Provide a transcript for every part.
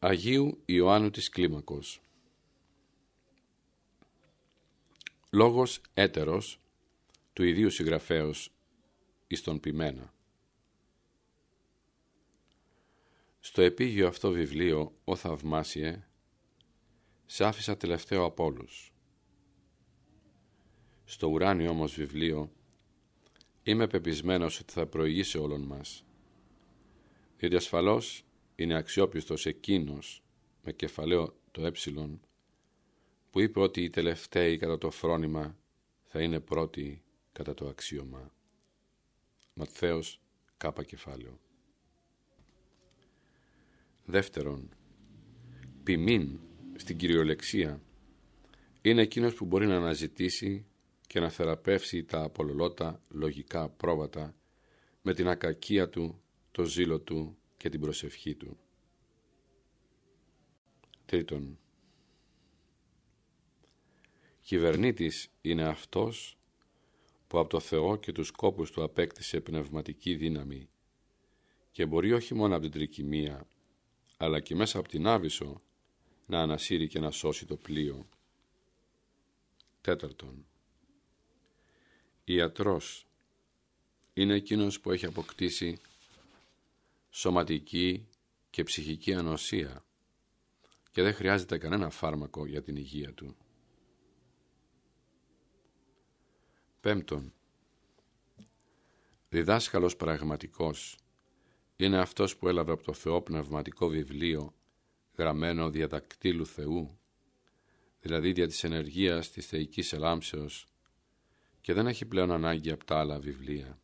Αγίου Ιωάννου της Κλίμακος Λόγος έτερος του ιδίου συγγραφέως εις τον ποιμένα. Στο επίγειο αυτό βιβλίο, ο Θαυμάσιε, σε άφησα τελευταίο από όλους. Στο ουράνιο όμως βιβλίο είμαι πεπισμένος ότι θα προηγήσει όλων μας, διότι ασφαλώς είναι αξιόπιστος εκείνος με κεφαλαίο το ε που είπε ότι οι τελευταίοι κατά το φρόνημα θα είναι πρώτοι κατά το αξίωμα. Ματθαίος κάπα κεφάλαιο. Δεύτερον, ποιμήν στην κυριολεξία είναι εκείνος που μπορεί να αναζητήσει και να θεραπεύσει τα απολολότα λογικά πρόβατα με την ακακία του, το ζήλο του και την προσευχή του. Τρίτον, κυβερνήτης είναι αυτός που από το Θεό και τους σκόπους του απέκτησε πνευματική δύναμη και μπορεί όχι μόνο από την τρικυμία αλλά και μέσα από την Άβυσσο να ανασύρει και να σώσει το πλοίο. Τέταρτον, ιατρός είναι εκείνος που έχει αποκτήσει σωματική και ψυχική ανοσία και δεν χρειάζεται κανένα φάρμακο για την υγεία του. Πέμπτον, διδάσκαλος πραγματικός είναι αυτός που έλαβε από το Θεό πνευματικό βιβλίο γραμμένο διατακτήλου Θεού, δηλαδή δια της ενεργείας της θεϊκής ελάμψεως και δεν έχει πλέον ανάγκη από τα άλλα βιβλία.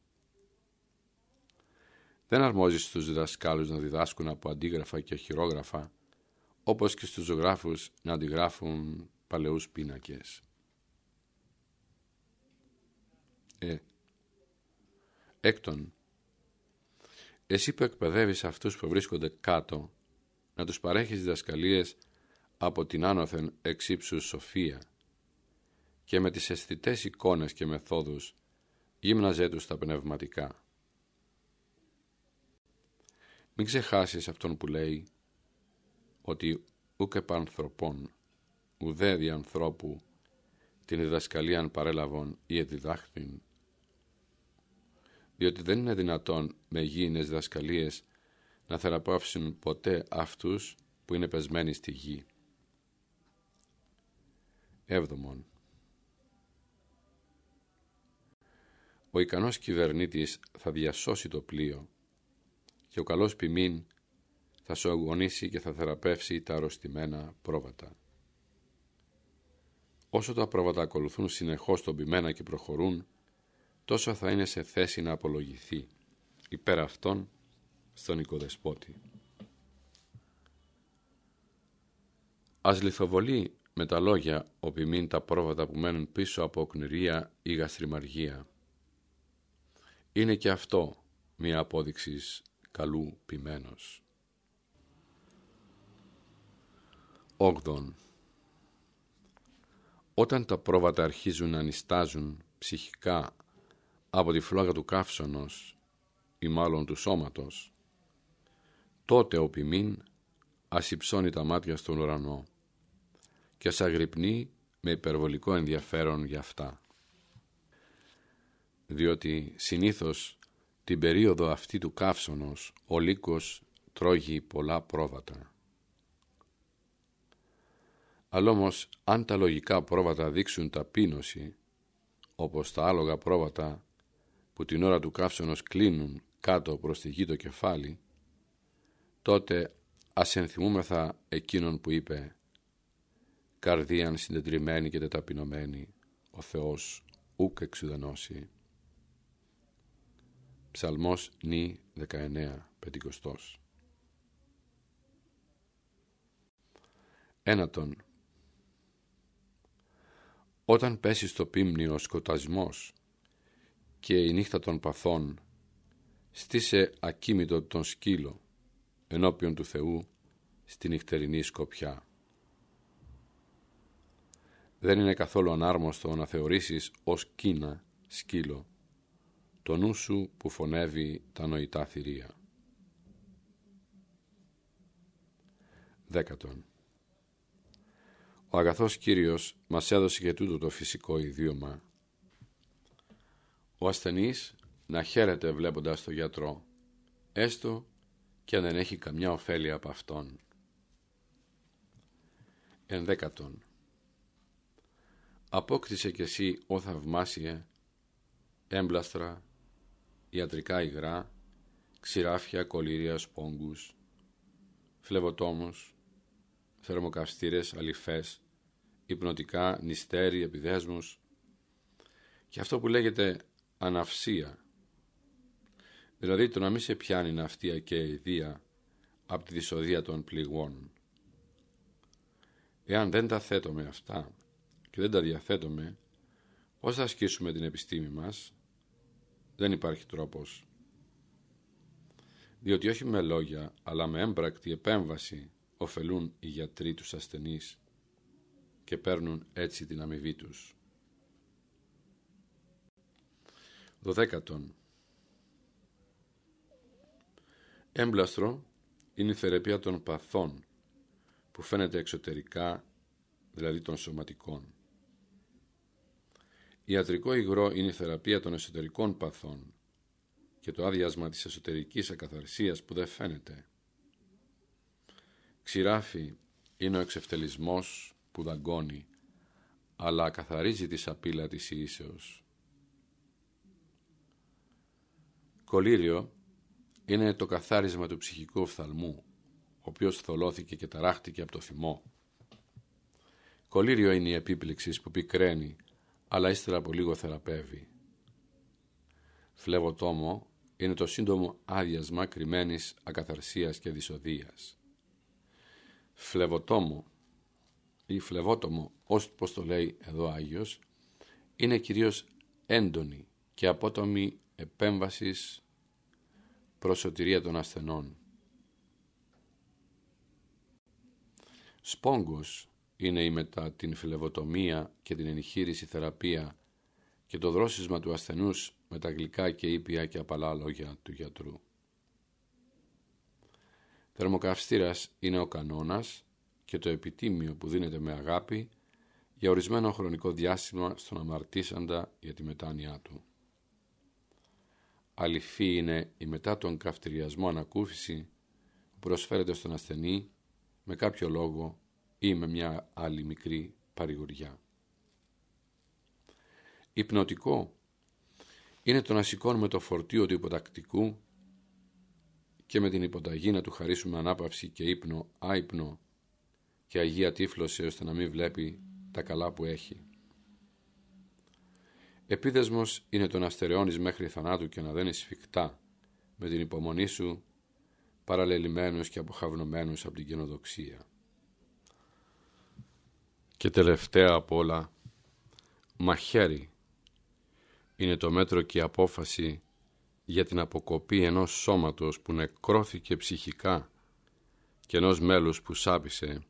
Δεν αρμόζεις στους διδασκάλους να διδάσκουν από αντίγραφα και χειρόγραφα, όπως και στους ζωγράφους να αντιγράφουν παλαιούς πίνακες. Ε. Έκτον, εσύ που εκπαιδεύεις αυτούς που βρίσκονται κάτω, να τους παρέχεις διδασκαλίες από την άνωθεν εξύψου σοφία και με τις αισθητές εικόνες και μεθόδους γύμναζέ τους τα πνευματικά. Μην ξεχάσεις αυτόν που λέει ότι ούκ επανθρωπών, ουδέ δι' ανθρώπου την διδασκαλίαν παρέλαβον ή εδιδάχθην, διότι δεν είναι δυνατόν με γήινες διδασκαλίες να θεραπεύσουν ποτέ αυτούς που είναι πεσμένοι στη γη. Έβδομον. Ο ικανός κυβερνήτης θα διασώσει το πλοίο και ο καλός ποιμήν θα σου αγωνίσει και θα θεραπεύσει τα αρρωστημένα πρόβατα. Όσο τα πρόβατα ακολουθούν συνεχώς τον ποιμένα και προχωρούν, τόσο θα είναι σε θέση να απολογηθεί υπέρ αυτών στον οικοδεσπότη. Ας λιθοβολεί με τα λόγια ο ποιμήν τα πρόβατα που μένουν πίσω από οκνηρία ή γαστριμαργία. Είναι και αυτό μία απόδειξη καλού ποιμένος. Όγδον. Όταν τα πρόβατα αρχίζουν να νιστάζουν ψυχικά από τη φλόγα του καύσωνος ή μάλλον του σώματος, τότε ο ποιμήν ας υψώνει τα μάτια στον ουρανό και ας αγρυπνεί με υπερβολικό ενδιαφέρον για αυτά. Διότι συνήθως την περίοδο αυτή του καύσωνος ο λύκος τρώγει πολλά πρόβατα. Αλλά όμως αν τα λογικά πρόβατα δείξουν ταπείνωση, όπως τα άλογα πρόβατα που την ώρα του καύσωνος κλείνουν κάτω προς τη γη το κεφάλι, τότε ας ενθυμούμεθα εκείνον που είπε «Καρδίαν συντετριμένη και τεταπεινωμένη, ο Θεός ούκ εξουδενώσει». Ψαλμός νη 19 πεντηκοστός. Ένατον. Όταν πέσει στο πίμνιο ο σκοτασμός και η νύχτα των παθών στήσε ακίμητο τον σκύλο ενώπιον του Θεού στη νυχτερινή σκοπιά. Δεν είναι καθόλου ανάρμοστο να θεωρήσεις ως κίνα σκύλο το νου σου που φωνεύει τα νοητά θηρία. Δέκατον. Ο αγαθός Κύριος μας έδωσε και τούτο το φυσικό ιδίωμα. Ο ασθενής να χαίρεται βλέποντας τον γιατρό, έστω και αν δεν έχει καμιά ωφέλεια από αυτόν. Ενδέκατον. Απόκτησε κι εσύ, ο θαυμάσιε, έμπλαστρα, ιατρικά υγρά, ξηράφια, κολύρια, σπόγκους, φλεβοτόμους, θερμοκαυστήρες, αληφές, υπνοτικά, νηστέρι, επιδέσμους και αυτό που λέγεται αναυσία, δηλαδή το να μην σε πιάνει ναυτία και ιδία από τη δυσοδεία των πληγών. Εάν δεν τα θέτουμε αυτά και δεν τα διαθέτουμε, πώς θα ασκήσουμε την επιστήμη μας, δεν υπάρχει τρόπος. Διότι όχι με λόγια, αλλά με έμπρακτη επέμβαση ωφελούν οι γιατροί τους ασθενείς και παίρνουν έτσι την αμοιβή τους. Δωδέκατον. Έμπλαστρο είναι η θεραπεία των παθών που φαίνεται εξωτερικά, δηλαδή των σωματικών. Ιατρικό υγρό είναι η θεραπεία των εσωτερικών παθών και το άδειασμα της εσωτερικής ακαθαρσίας που δεν φαίνεται. Ξηράφι είναι ο εξευτελισμός που δαγκώνει, αλλά καθαρίζει τη σαπίλα της ίσεως. Κολύριο είναι το καθάρισμα του ψυχικού οφθαλμού, ο οποίος θολώθηκε και ταράχτηκε από το θυμό. Κολύριο είναι η επίπληξη που πικραίνει, αλλά ύστερα από λίγο θεραπεύει. Φλεβοτόμο είναι το σύντομο άδειασμα κρυμμένης ακαθαρσίας και δυσοδείας. Φλεβοτόμο ή φλεβότομο, ως πως το λέει εδώ Άγιος, είναι κυρίως έντονη και απότομη επέμβασης προς σωτηρία των ασθενών. Σπόγκος είναι η μετά την φλεβοτομία και την ενηχείρηση θεραπεία και το δρόσισμα του ασθενούς με τα γλυκά και ήπια και απαλά λόγια του γιατρού. Θερμοκαυστήρας είναι ο κανόνας και το επιτίμιο που δίνεται με αγάπη για ορισμένο χρονικό διάστημα στον αμαρτήσαντα για τη μετάνοιά του. Αληθή είναι η μετά τον καυτηριασμό ανακούφιση που προσφέρεται στον ασθενή με κάποιο λόγο ή με μια άλλη μικρή παρηγοριά. Υπνοτικό είναι το να σηκώνουμε το φορτίο του υποτακτικού και με την υποταγή να του χαρίσουμε ανάπαυση και ύπνο, άϊπνο και αγία τύφλωση ώστε να μην βλέπει τα καλά που έχει. Επίδεσμος είναι το να στερεώνεις μέχρι θανάτου και να δένεις σφιχτά με την υπομονή σου παραλελειμμένους και αποχαυνομένους από την κοινοδοξία. Και τελευταία απ' όλα, μαχαίρι είναι το μέτρο και η απόφαση για την αποκοπή ενός σώματος που νεκρώθηκε ψυχικά και ενός μέλους που σάπισε,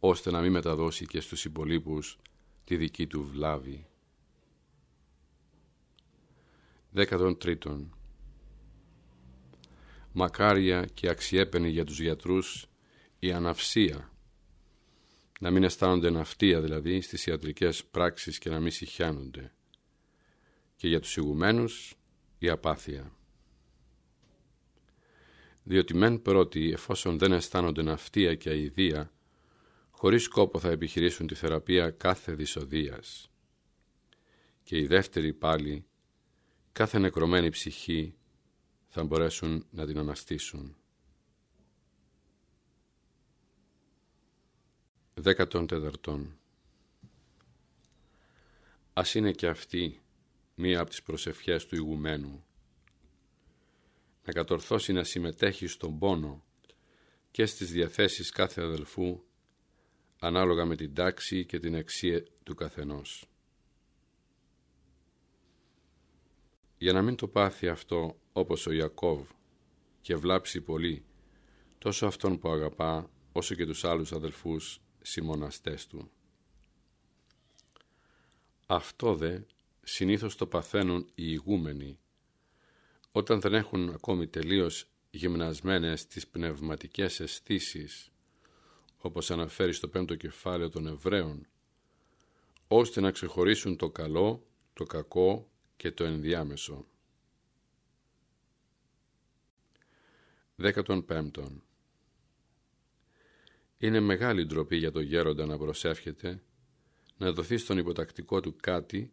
ώστε να μην μεταδώσει και στους υπολείπους τη δική του βλάβη. Δέκατον τρίτον. Μακάρια και αξιέπαινη για τους γιατρούς η αναυσία. Να μην αισθάνονται ναυτία δηλαδή στις ιατρικές πράξεις και να μην συχιάνονται. Και για τους ηγουμένους η απάθεια. Διότι μεν πρώτοι εφόσον δεν αισθάνονται ναυτία και αηδία χωρίς σκόπο θα επιχειρήσουν τη θεραπεία κάθε δυσοδείας. Και οι δεύτεροι πάλι κάθε νεκρωμένη ψυχή θα μπορέσουν να την αναστήσουν. Δέκατον τεταρτών Ας είναι και αυτή μία από τις προσευχές του ηγουμένου να κατορθώσει να συμμετέχει στον πόνο και στις διαθέσεις κάθε αδελφού ανάλογα με την τάξη και την αξία του καθενός. για να μην το πάθει αυτό όπως ο Ιακώβ και βλάψει πολύ τόσο αυτόν που αγαπά όσο και τους άλλους αδελφούς συμμοναστές του. Αυτό δε συνήθως το παθαίνουν οι ηγούμενοι όταν δεν έχουν ακόμη τελείως γυμνασμένες τις πνευματικές αισθήσεις, όπως αναφέρει στο πέμπτο κεφάλαιο των Εβραίων, ώστε να ξεχωρίσουν το καλό, το κακό και το ενδιάμεσο. Δέκατον πέμπτον. Είναι μεγάλη ντροπή για το γέροντα να προσεύχεται να δοθεί στον υποτακτικό του κάτι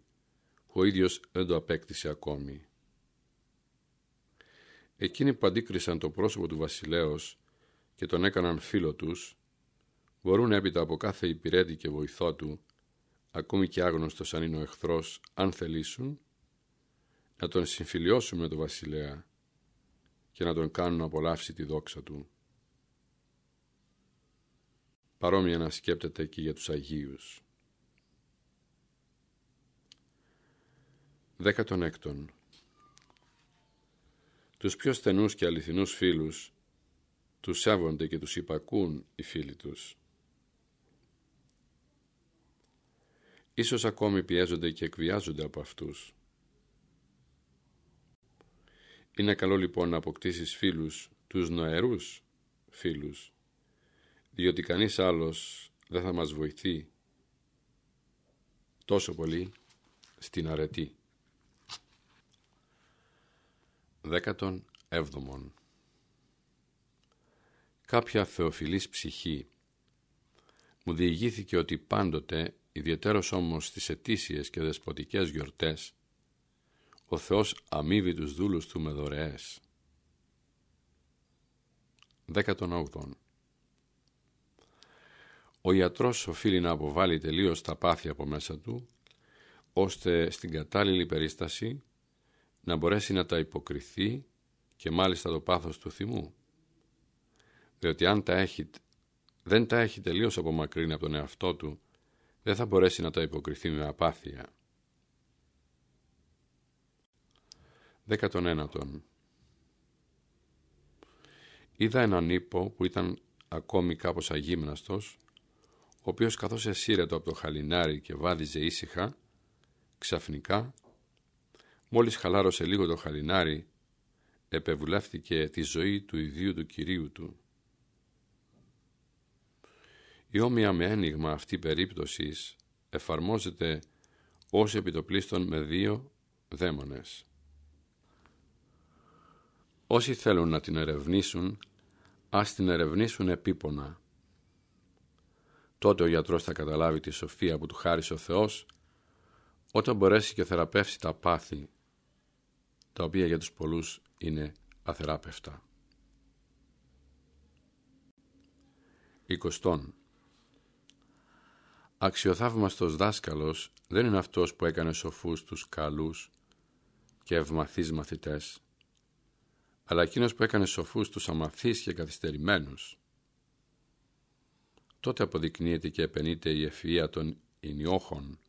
που ο ίδιος δεν το απέκτησε ακόμη. Εκείνοι που αντίκρισαν το πρόσωπο του βασιλέως και τον έκαναν φίλο τους, μπορούν έπειτα από κάθε υπηρέτη και βοηθό του, ακόμη και άγνωστος αν είναι ο εχθρός, αν θελήσουν, να τον συμφιλιώσουν με τον βασιλέα και να τον κάνουν να απολαύσει τη δόξα του. Παρόμοια να σκέπτεται και για τους Αγίους. Δέκατον έκτον. Τους πιο στενούς και αληθινούς φίλους τους σέβονται και τους υπακούν οι φίλοι τους. Ίσως ακόμη πιέζονται και εκβιάζονται από αυτούς. Είναι καλό λοιπόν να αποκτήσεις φίλους, τους νοερούς φίλους, διότι κανείς άλλος δεν θα μας βοηθεί τόσο πολύ στην αρετή. Δέκατον έβδομον Κάποια θεοφιλής ψυχή μου διηγήθηκε ότι πάντοτε, ιδιαίτερος όμως στις ετήσιες και δεσποτικές γιορτές, ο Θεός αμείβει τους δούλους του με δωρεές. Δέκατον όγδον Ο ιατρός οφείλει να αποβάλει τελείως τα πάθη από μέσα του, ώστε στην κατάλληλη περίσταση να μπορέσει να τα υποκριθεί και μάλιστα το πάθος του θυμού. Διότι αν τα έχει, δεν τα έχει τελείως απομακρύνει από τον εαυτό του, δεν θα μπορέσει να τα υποκριθεί με απάθεια. Δέκατον ένατον. Είδα έναν ύπο που ήταν ακόμη κάπως αγύμναστος, ο οποίος καθώς εσύρετο από το χαλινάρι και βάδιζε ήσυχα, ξαφνικά Μόλις χαλάρωσε λίγο το χαλινάρι, επεβουλεύτηκε τη ζωή του ιδίου του Κυρίου του. Η όμοια με ένιγμα αυτή περίπτωσης εφαρμόζεται ως επιτοπλίστων με δύο δαίμονες. Όσοι θέλουν να την ερευνήσουν, ας την ερευνήσουν επίπονα. Τότε ο γιατρός θα καταλάβει τη σοφία που του χάρισε ο Θεός, όταν μπορέσει και θεραπεύσει τα πάθη τα οποία για τους πολλούς είναι αθεράπευτα. Εικοστόν. Αξιοθαύμαστος δάσκαλος δεν είναι αυτός που έκανε σοφούς τους καλούς και ευμαθείς μαθητές, αλλά εκείνος που έκανε σοφούς τους αμαθείς και καθυστερημένους. Τότε αποδεικνύεται και επενείται η ευφυΐα των ηνιόχων,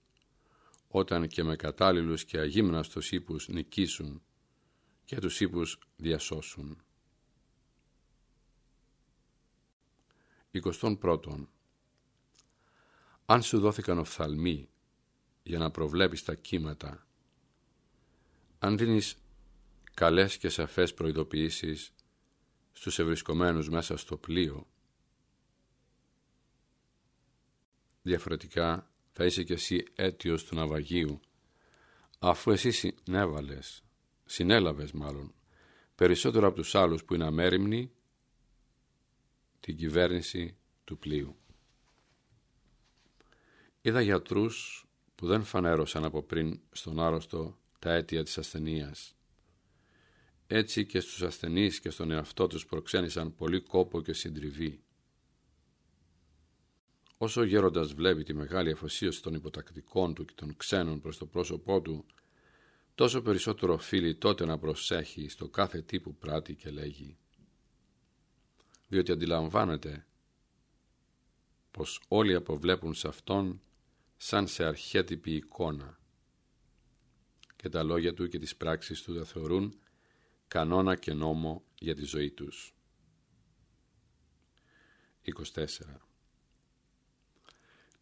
όταν και με κατάλληλους και αγύμναστος ύπους νικήσουν και τους ύπους διασώσουν. 21. Αν σου δόθηκαν οφθαλμοί για να προβλέπεις τα κύματα, αν δίνεις καλές και σαφές προειδοποιήσεις στους ευρισκομένους μέσα στο πλοίο, διαφορετικά θα είσαι κι εσύ αίτιος του ναυαγίου, αφού εσύ συνέβαλες συνέλαβες μάλλον, περισσότερο από τους άλλους που είναι αμέριμνοι, την κυβέρνηση του πλοίου. Είδα γιατρούς που δεν φανέρωσαν από πριν στον άρρωστο τα αίτια της ασθενείας. Έτσι και στους ασθενείς και στον εαυτό τους προξένησαν πολύ κόπο και συντριβή. Όσο ο γέροντας βλέπει τη μεγάλη αφοσίωση των υποτακτικών του και των ξένων προς το πρόσωπό του, τόσο περισσότερο οφείλει τότε να προσέχει στο κάθε τι που πράττει και λέγει. Διότι αντιλαμβάνεται πως όλοι αποβλέπουν σε Αυτόν σαν σε αρχέτυπη εικόνα και τα λόγια Του και τις πράξεις Του τα θεωρούν κανόνα και νόμο για τη ζωή τους. 24.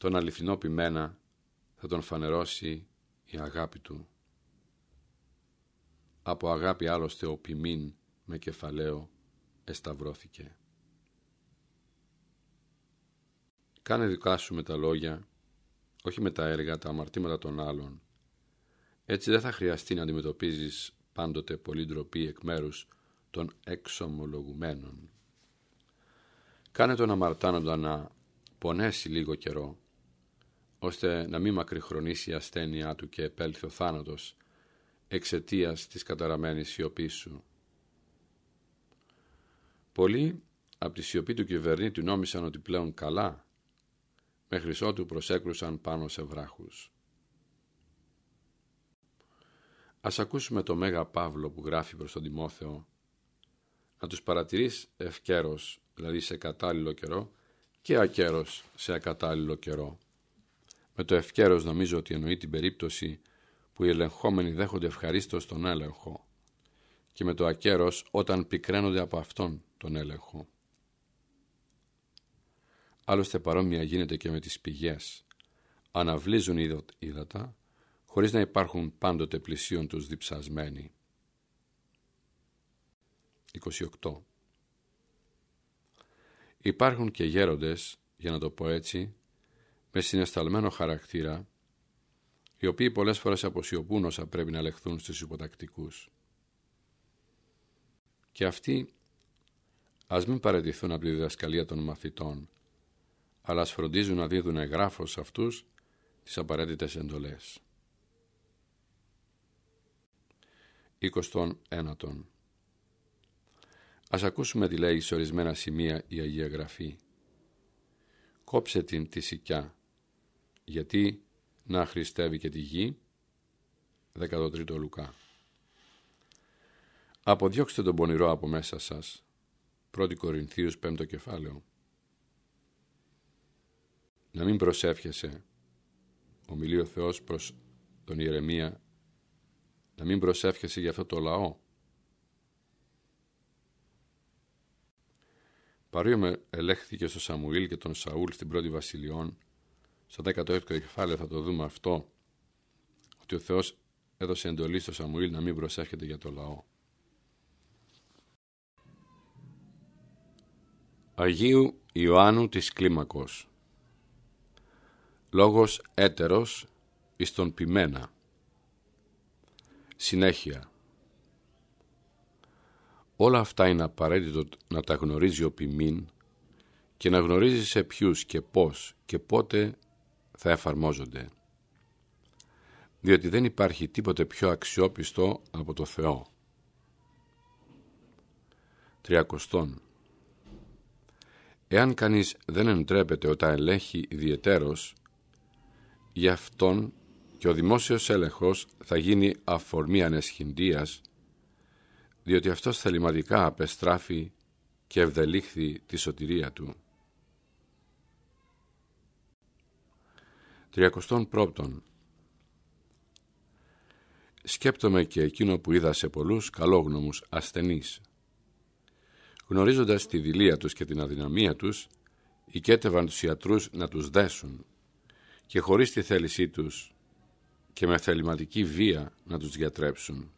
Τον αληθινό ποιμένα θα τον φανερώσει η αγάπη Του από αγάπη άλλωστε ο ποιμήν με κεφαλαίο εσταυρώθηκε. Κάνε δικά σου με τα λόγια, όχι με τα έργα, τα αμαρτήματα των άλλων. Έτσι δεν θα χρειαστεί να αντιμετωπίζεις πάντοτε πολύ ντροπή εκ μέρους των εξομολογουμένων. Κάνε τον αμαρτάνοντα να πονέσει λίγο καιρό, ώστε να μην μακριχρονίσει η ασθένειά του και επέλθει ο θάνατος εξαιτίας της καταραμένης σιωπής σου. Πολλοί από τη σιωπή του κυβερνήτη νόμισαν ότι πλέον καλά, μέχρι ότου προσέκρουσαν πάνω σε βράχους. Ας ακούσουμε το Μέγα Παύλο που γράφει προς τον Τιμόθεο να τους παρατηρείς ευκαίρος, δηλαδή σε κατάλληλο καιρό και ακέρος σε ακατάλληλο καιρό. Με το ευκαίρος νομίζω ότι εννοεί την περίπτωση που οι ελεγχόμενοι δέχονται ευχαρίστως τον έλεγχο και με το ακέρος όταν πικραίνονται από αυτόν τον έλεγχο. Άλλωστε παρόμοια γίνεται και με τις πηγές. Αναβλύζουν ύδατα χωρίς να υπάρχουν πάντοτε πλησίον τους διψασμένοι. 28. Υπάρχουν και γέροντες, για να το πω έτσι, με συναισθαλμένο χαρακτήρα, οι οποίοι πολλές φορές αποσιωπούν όσα πρέπει να λεχθούν στους υποτακτικούς. Και αυτοί ας μην παραιτηθούν από τη διδασκαλία των μαθητών, αλλά ας φροντίζουν να δίδουν εγγράφος σε αυτούς τις απαραίτητες εντολές. 21. Ας ακούσουμε τι λέει σε ορισμένα σημεία η Αγία Γραφή. Κόψε την τη σικιά, γιατί να χρηστεύει και τη γη. 13ο Λουκά. Αποδιώξτε τον πονηρό από μέσα σας. 1 Κορινθίους 5ο κεφάλαιο. Να μην προσεύχεσαι. Ομιλεί ο Θεός προς τον Ιερεμία. Να μην προσεύχεσαι για αυτό το λαό Παρόμοιο ελέγχθηκε στο Σαμουήλ και τον Σαούλ στην πρώτη Βασιλειών. Στο 16ο κεφάλαιο θα το δούμε αυτό, ότι ο Θεός έδωσε εντολή στο Σαμουήλ να μην προσέρχεται για το λαό. Αγίου Ιωάννου της Κλίμακος. Λόγος έτερος εις τον ποιμένα. Συνέχεια. Όλα αυτά είναι απαραίτητο να τα γνωρίζει ο ποιμήν και να γνωρίζει σε ποιους και πώς και πότε θα εφαρμόζονται. Διότι δεν υπάρχει τίποτε πιο αξιόπιστο από το Θεό. Τριακοστόν. Εάν κανείς δεν εντρέπεται όταν ελέγχει ιδιαιτέρως, γι' αυτόν και ο δημόσιος έλεγχος θα γίνει αφορμή ανεσχυντίας διότι αυτός θεληματικά απεστράφει και ευδελίχθη τη σωτηρία του. Τριακοστόν πρώτον Σκέπτομαι και εκείνο που είδα σε πολλούς καλόγνωμους ασθενείς. Γνωρίζοντας τη δηλία τους και την αδυναμία τους, οικέτευαν τους ιατρούς να τους δέσουν και χωρίς τη θέλησή τους και με θεληματική βία να τους διατρέψουν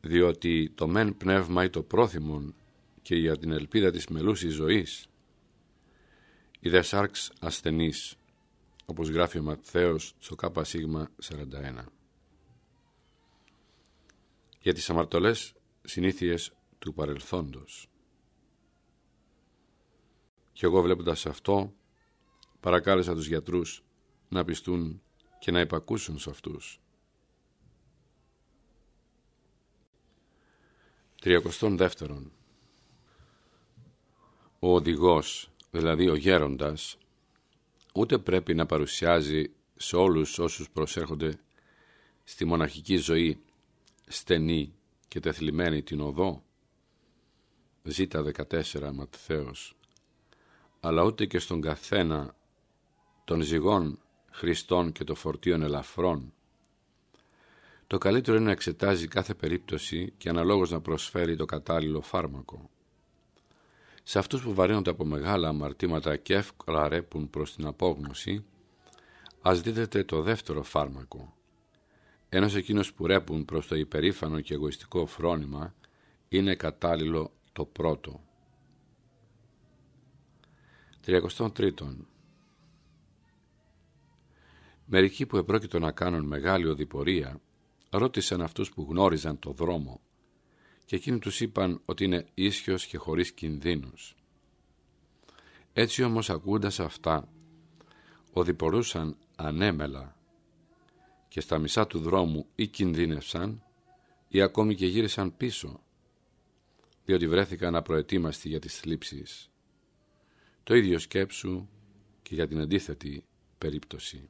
διότι το μεν πνεύμα ή το πρόθυμον και για την ελπίδα της μελούσης ζωής η δε σάρξ ασθενής όπως γράφει ο Ματθαίος στο ΚΣ 41 για τις αμαρτωλές συνήθειες του παρελθόντος. Και εγώ βλέποντας αυτό παρακάλεσα τους γιατρούς να πιστούν και να υπακούσουν σε αυτούς. Δεύτερον. Ο οδηγός, δηλαδή ο γέροντας, ούτε πρέπει να παρουσιάζει σε όλους όσους προσέρχονται στη μοναχική ζωή στενή και τεθλιμμένη την οδό, ζήτα 14 Ματθαίος, αλλά ούτε και στον καθένα των ζυγών Χριστών και των φορτίων ελαφρών, το καλύτερο είναι να εξετάζει κάθε περίπτωση και αναλόγως να προσφέρει το κατάλληλο φάρμακο. Σε αυτούς που βαρύνονται από μεγάλα αμαρτήματα και εύκολα ρέπουν προς την απόγνωση, ας δίδεται το δεύτερο φάρμακο. Ενώ σε εκείνους που ρέπουν προς το υπερήφανο και εγωιστικό φρόνημα, είναι κατάλληλο το πρώτο. 33. Μερικοί που επρόκειτο να κάνουν μεγάλη οδηπορία ρώτησαν αυτούς που γνώριζαν το δρόμο και εκείνοι τους είπαν ότι είναι ίσιος και χωρίς κινδύνους. Έτσι όμως ακούγοντας αυτά οδηπορούσαν ανέμελα και στα μισά του δρόμου ή κινδύνευσαν ή ακόμη και γύρισαν πίσω διότι βρέθηκαν απροετοίμαστοι για τις θλίψεις. Το ίδιο σκέψου και για την αντίθετη περίπτωση.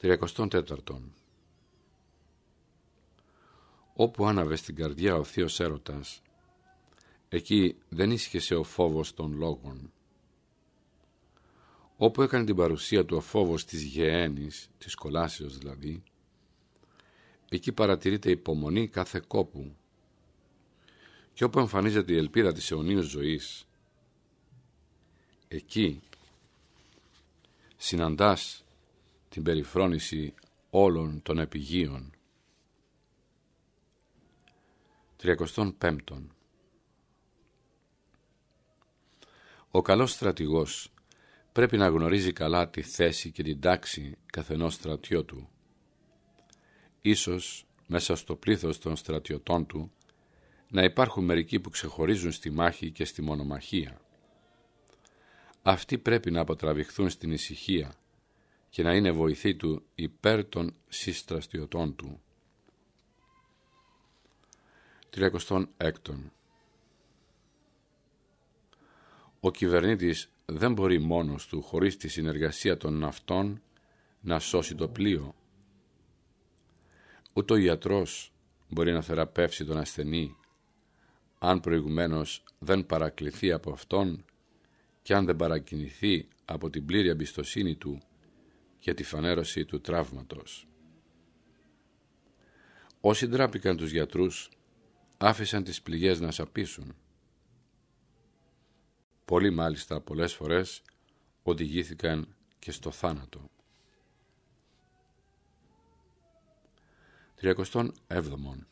34. Όπου άναβε στην καρδιά ο θείος έρωτας, εκεί δεν ίσχυσε ο φόβος των λόγων. Όπου έκανε την παρουσία του ο φόβος της γεένης, της κολάσεως δηλαδή, εκεί παρατηρείται υπομονή κάθε κόπου. Και όπου εμφανίζεται η ελπίδα της αιωνίου ζωής, εκεί συναντάς την περιφρόνηση όλων των επιγείων. 35. Ο καλός στρατηγός πρέπει να γνωρίζει καλά τη θέση και την τάξη καθενός στρατιώτου. Ίσως μέσα στο πλήθος των στρατιωτών του να υπάρχουν μερικοί που ξεχωρίζουν στη μάχη και στη μονομαχία. Αυτοί πρέπει να αποτραβηχθούν στην ησυχία και να είναι βοηθή του υπέρ των συστραστιωτών του. 36. Ο κυβερνήτης δεν μπορεί μόνος του χωρίς τη συνεργασία των ναυτών να σώσει το πλοίο. Ούτε ο ιατρός μπορεί να θεραπεύσει τον ασθενή αν προηγουμένως δεν παρακληθεί από αυτόν και αν δεν παρακινηθεί από την πλήρη εμπιστοσύνη του για τη φανέρωση του τραύματος. Όσοι ντράπηκαν τους γιατρούς άφησαν τις πληγές να σαπίσουν. Πολλοί μάλιστα πολλές φορές οδηγήθηκαν και στο θάνατο. 37.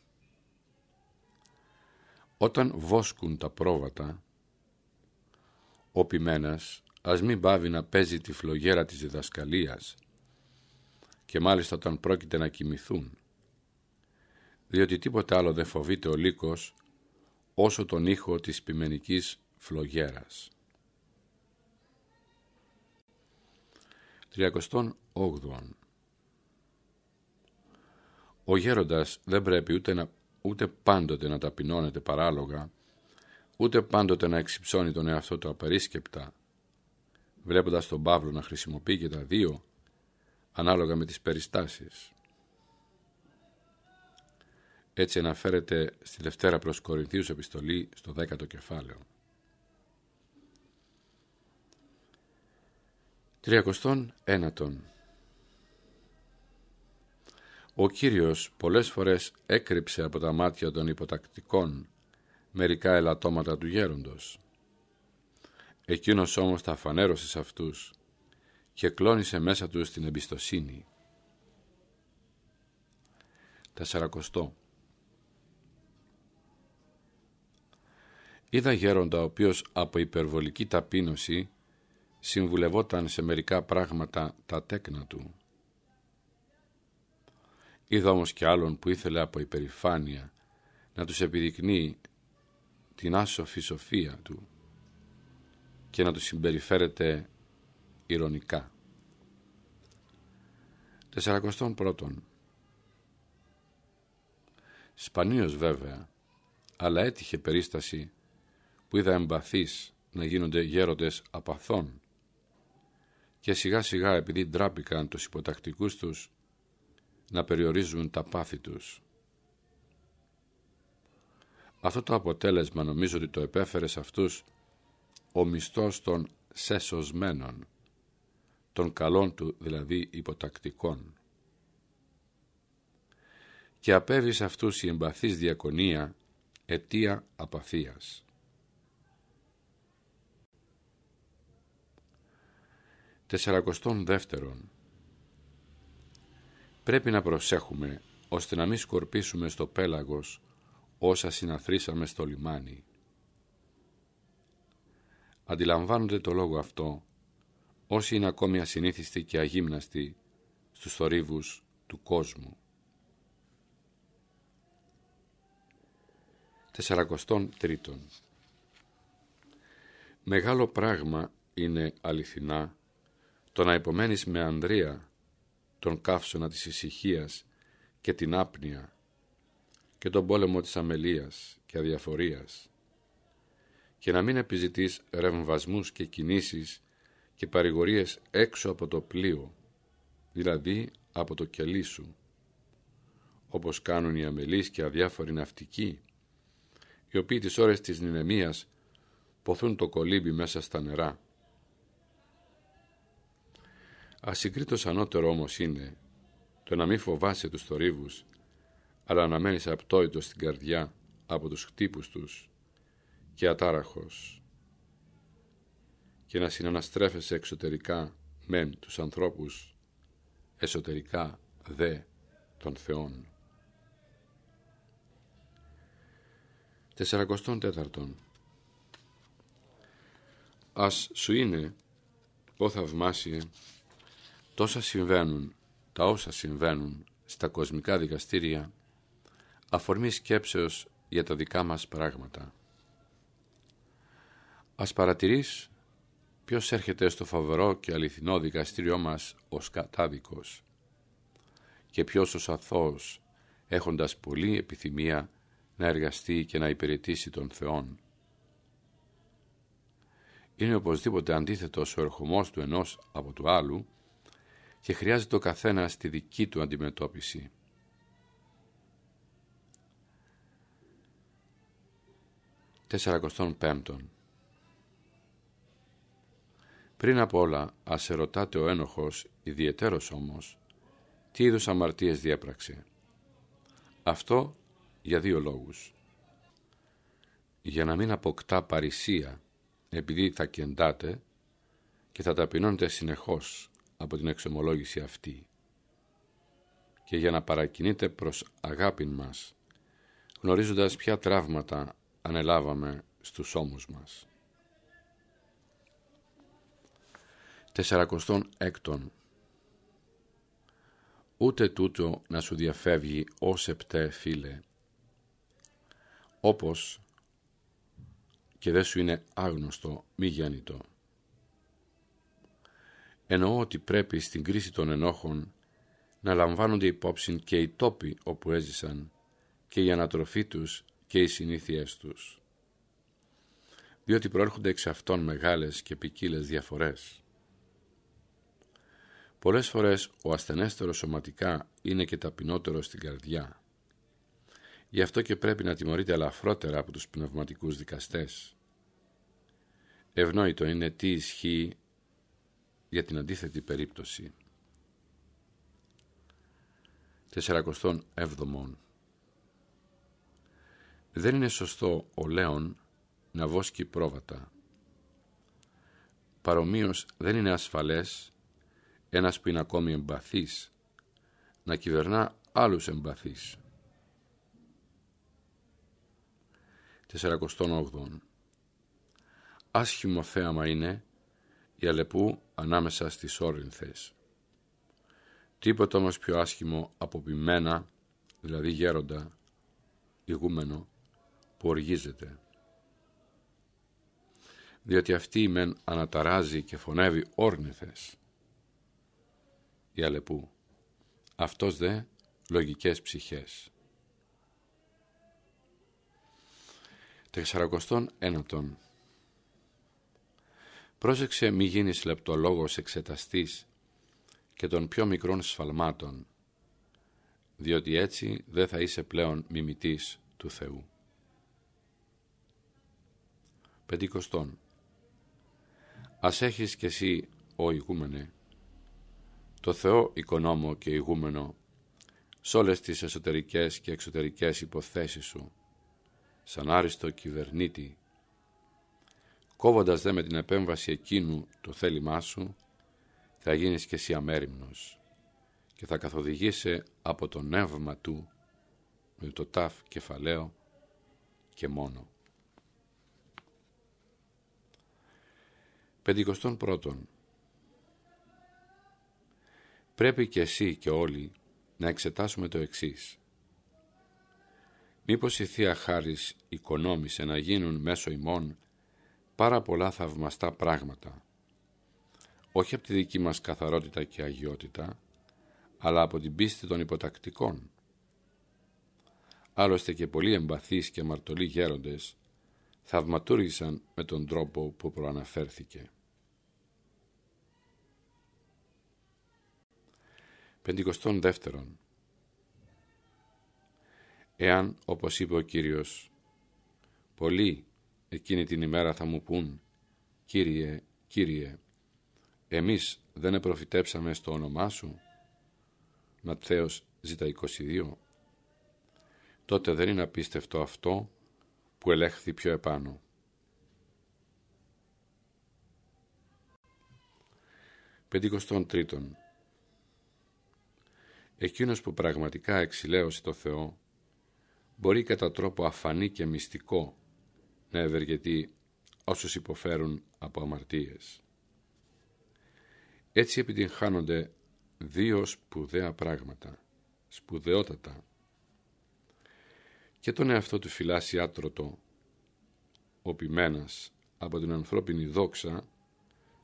Όταν βόσκουν τα πρόβατα, ο ποιμένας ας μην πάβει να παίζει τη φλογέρα της διδασκαλίας και μάλιστα όταν πρόκειται να κοιμηθούν, διότι τίποτε άλλο δεν φοβείται ο λύκος όσο τον ήχο της ποιμενικής φλογέρας. 38. Ο γέροντας δεν πρέπει ούτε, να, ούτε πάντοτε να ταπεινώνεται παράλογα, ούτε πάντοτε να εξυψώνει τον εαυτό του απερίσκεπτα, βλέποντας τον Παύλο να χρησιμοποιεί και τα δύο, ανάλογα με τις περιστάσεις. Έτσι αναφέρεται στη Δευτέρα προς Κορινθίους επιστολή στο δέκατο κεφάλαιο. 31. Ο Κύριος πολλές φορές έκρυψε από τα μάτια των υποτακτικών μερικά ελαττώματα του γέροντος. Εκείνος όμως τα φανέρωσε σε αυτούς και κλώνησε μέσα τους την εμπιστοσύνη. Τεσσαρακοστό Είδα γέροντα ο οποίος από υπερβολική ταπείνωση συμβουλευόταν σε μερικά πράγματα τα τέκνα του. Είδα όμως και άλλον που ήθελε από υπερηφάνεια να τους επιδεικνύει την άσοφη σοφία του και να τους συμπεριφέρεται ηρωνικά. Τεσσαρακοστόν πρώτον. Σπανίως βέβαια, αλλά έτυχε περίσταση που είδα εμπαθείς να γίνονται γέροντες απαθών και σιγά σιγά επειδή ντράπηκαν τους υποτακτικούς τους να περιορίζουν τα πάθη τους. Αυτό το αποτέλεσμα νομίζω ότι το επέφερε σε αυτούς ο μισθός των σεσωσμένων των καλών του δηλαδή υποτακτικών. Και απέβει σε αυτούς η εμπαθής διακονία αιτία απαθίας. Τεσσαρακοστόν δεύτερον. Πρέπει να προσέχουμε ώστε να μην σκορπίσουμε στο πέλαγος όσα συναθρήσαμε στο λιμάνι. αντιλαμβάνονται το λόγο αυτό όσοι είναι ακόμη ασυνήθιστοι και αγύμναστοι στους θορύβους του κόσμου. Τεσσαρακοστών τρίτον. Μεγάλο πράγμα είναι αληθινά το να υπομένεις με Ανδρία τον καύσωνα της ησυχίας και την άπνοια και τον πόλεμο της αμελίας και αδιαφορίας και να μην επιζητείς ρεμβασμούς και κινήσεις και παρηγορίες έξω από το πλοίο, δηλαδή από το κελί σου, όπως κάνουν οι αμελείς και αδιάφοροι ναυτικοί, οι οποίοι τις ώρες της νηνεμίας ποθούν το κολύμπι μέσα στα νερά. Ασυγκρίτως ανώτερο όμως είναι το να μην φοβάσαι τους θορύβους, αλλά να μένεις απτόητος στην καρδιά από τους χτύπους τους και ατάραχος και να συναναστρέφεσαι εξωτερικά μεν τους ανθρώπους, εσωτερικά δε των Θεών. Τεσσαρακοστών τέταρτον Ας σου είναι, ο θαυμάσιε, τόσα συμβαίνουν, τα όσα συμβαίνουν στα κοσμικά δικαστήρια, αφορμή σκέψεως για τα δικά μας πράγματα. Ας παρατηρείς ποιος έρχεται στο φοβερό και αληθινό δικαστήριό μας ως κατάδικος και ποιος ως αθώος έχοντας πολλή επιθυμία να εργαστεί και να υπηρετήσει τον Θεόν. Είναι οπωσδήποτε αντίθετος ο ερχομός του ενός από του άλλου και χρειάζεται ο καθένας τη δική του αντιμετώπιση. Τεσσαρακοστών πέμπτον πριν απ' όλα, ας ερωτάτε ο ένοχος, ιδιαιτέρως όμως, τι είδους αμαρτίες διέπραξε. Αυτό για δύο λόγους. Για να μην αποκτά παρησία, επειδή θα κεντάτε και θα ταπεινώνετε συνεχώς από την εξομολόγηση αυτή και για να παρακινείτε προς αγάπην μας, γνωρίζοντας ποια τραύματα ανελάβαμε στους ώμους μας. Τεσσαρακοστών έκτον. Ούτε τούτο να σου διαφεύγει ως επτέ φίλε, όπως και δεν σου είναι άγνωστο μη γέννητο. Εννοώ ότι πρέπει στην κρίση των ενόχων να λαμβάνονται υπόψη και οι τόποι όπου έζησαν και η ανατροφή τους και οι συνήθειές τους. Διότι προέρχονται εξ αυτών μεγάλες και ποικίλες διαφορές. Πολλές φορές ο ασθενέστερος σωματικά είναι και ταπεινότερο στην καρδιά. Γι' αυτό και πρέπει να τιμωρείται ελαφρότερα από τους πνευματικούς δικαστές. Ευνόητο είναι τι ισχύει για την αντίθετη περίπτωση. Τεσσαρακοστών έβδομον. Δεν είναι σωστό ο Λέων να βόσκει πρόβατα. Παρομοίως δεν είναι ασφαλές ένας που είναι ακόμη εμπαθής, να κυβερνά άλλους εμπαθείς. 408. Άσχημο θέαμα είναι η αλεπού ανάμεσα στις όρινθες. Τίποτα όμως πιο άσχημο από ποιμένα, δηλαδή γέροντα, ηγούμενο, που οργίζεται. Διότι αυτή μεν αναταράζει και φωνεύει όρνηθες, η Αλεπού. Αυτός δε λογικές ψυχές. Τεσσαρακοστών ένατον. Πρόσεξε μη γίνεις λεπτολόγος εξεταστής και των πιο μικρών σφαλμάτων, διότι έτσι δεν θα είσαι πλέον μιμητής του Θεού. Πεντηκοστών. Ας έχεις κι εσύ, ο ηγούμενε, το Θεό οικονόμο και ηγούμενο σε όλες τις εσωτερικές και εξωτερικές υποθέσεις σου, σαν άριστο κυβερνήτη, κόβοντας δε με την επέμβαση εκείνου το θέλημά σου, θα γίνεις και εσύ αμέριμνος και θα καθοδηγήσει από το νεύμα του με το τάφ κεφαλαίο και μόνο. Πεντηκοστών πρώτον. Πρέπει και εσύ και όλοι να εξετάσουμε το εξής. Μήπως η Θεία Χάρις οικονόμησε να γίνουν μέσω ημών πάρα πολλά θαυμαστά πράγματα, όχι από τη δική μας καθαρότητα και αγιότητα, αλλά από την πίστη των υποτακτικών. Άλλωστε και πολλοί εμπαθείς και μαρτωλοί γέροντες θαυματούργησαν με τον τρόπο που προαναφέρθηκε. Πεντηκοστών δεύτερον. Εάν, όπως είπε ο Κύριος, πολλοί εκείνη την ημέρα θα μου πούν «Κύριε, Κύριε, εμείς δεν επροφητέψαμε στο όνομά Σου» Ματθαίος ζήτα 22 τότε δεν είναι απίστευτο αυτό που ελέγχθη πιο επάνω. Πεντηκοστών τρίτον Εκείνος που πραγματικά εξηλαίωσε το Θεό μπορεί κατά τρόπο αφανή και μυστικό να ευεργετεί όσους υποφέρουν από αμαρτίες. Έτσι επιτυγχάνονται δύο σπουδαία πράγματα, σπουδαιότατα. Και τον εαυτό του φυλάσσει άτρωτο, ο ποιμένας από την ανθρώπινη δόξα,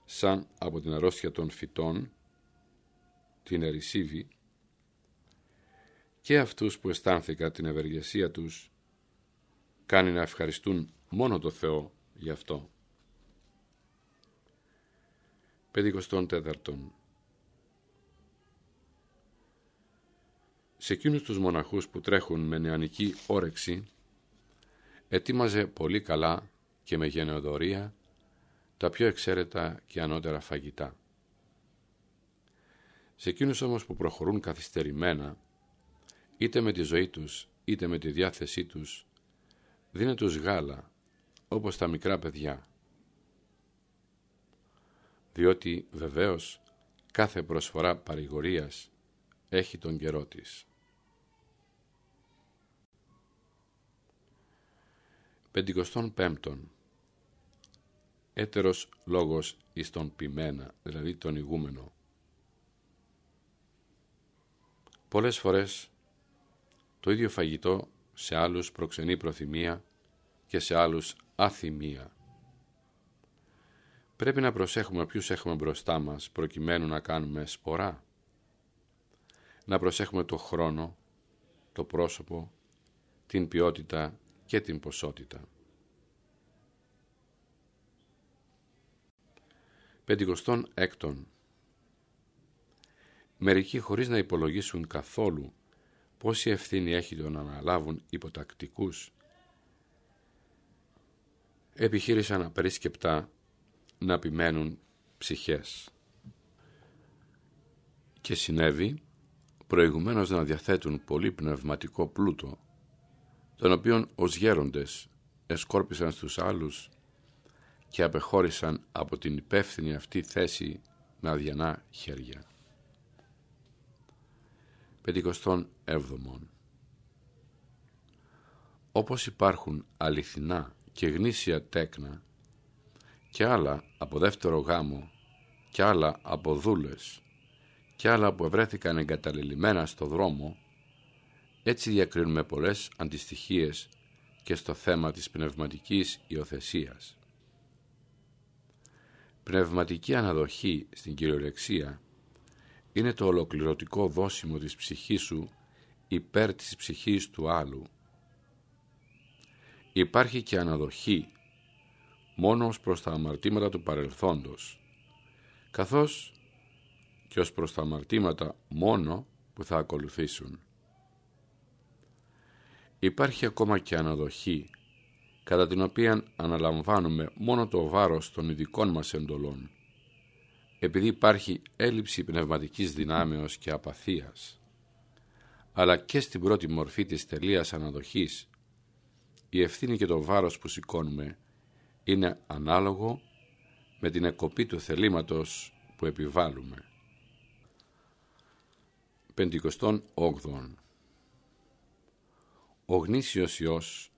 σαν από την αρρώστια των φυτών, την ερησίβη, και αυτούς που αισθάνθηκα την ευεργεσία τους, κάνει να ευχαριστούν μόνο το Θεό γι' αυτό. Πεντηκοστών τέταρτον Σε εκείνους τους μοναχούς που τρέχουν με νεανική όρεξη, ετοίμαζε πολύ καλά και με γενεοδορία τα πιο εξαίρετα και ανώτερα φαγητά. Σε εκείνους όμως που προχωρούν καθυστερημένα, είτε με τη ζωή τους, είτε με τη διάθεσή τους, δίνε τους γάλα, όπως τα μικρά παιδιά. Διότι βεβαίως κάθε προσφορά παρηγορίας έχει τον καιρό της. Πεντηκοστών πέμπτον Έτερος λόγος εις τον ποιμένα, δηλαδή τον ηγούμενο. Πολλές φορές το ίδιο φαγητό σε άλλους προξενεί προθυμία και σε άλλους αθυμία. Πρέπει να προσέχουμε ποιους έχουμε μπροστά μας προκειμένου να κάνουμε σπορά. Να προσέχουμε το χρόνο, το πρόσωπο, την ποιότητα και την ποσότητα. Πεντηκοστών έκτον Μερικοί χωρίς να υπολογίσουν καθόλου πόση ευθύνη έχει το να αναλάβουν υποτακτικούς επιχείρησαν απερίσκεπτα να επιμένουν ψυχές. Και συνέβη προηγουμένως να διαθέτουν πολύ πνευματικό πλούτο τον οποίον ως γέροντες εσκόρπισαν στους άλλους και απεχώρησαν από την υπεύθυνη αυτή θέση με αδιανά χέρια. Πεντηκοστών έβδομον Όπως υπάρχουν αληθινά και γνήσια τέκνα και άλλα από δεύτερο γάμο και άλλα από δούλες και άλλα που ευρέθηκαν εγκαταλελειμμένα στο δρόμο έτσι διακρίνουμε πολλές αντιστοιχίες και στο θέμα της πνευματικής υιοθεσίας. Πνευματική αναδοχή στην κυριολεξία είναι το ολοκληρωτικό δόσιμο της ψυχής σου υπέρ της ψυχής του άλλου. Υπάρχει και αναδοχή μόνο ως προς τα αμαρτήματα του παρελθόντος, καθώς και ως προς τα αμαρτήματα μόνο που θα ακολουθήσουν. Υπάρχει ακόμα και αναδοχή, κατά την οποία αναλαμβάνουμε μόνο το βάρος των ειδικών μας εντολών, επειδή υπάρχει έλλειψη πνευματικής δυνάμεως και απαθίας. Αλλά και στην πρώτη μορφή της τελείας αναδοχής, η ευθύνη και το βάρος που σηκώνουμε είναι ανάλογο με την εκοπή του θελήματος που επιβάλλουμε. 58. Ο γνήσιος Υιός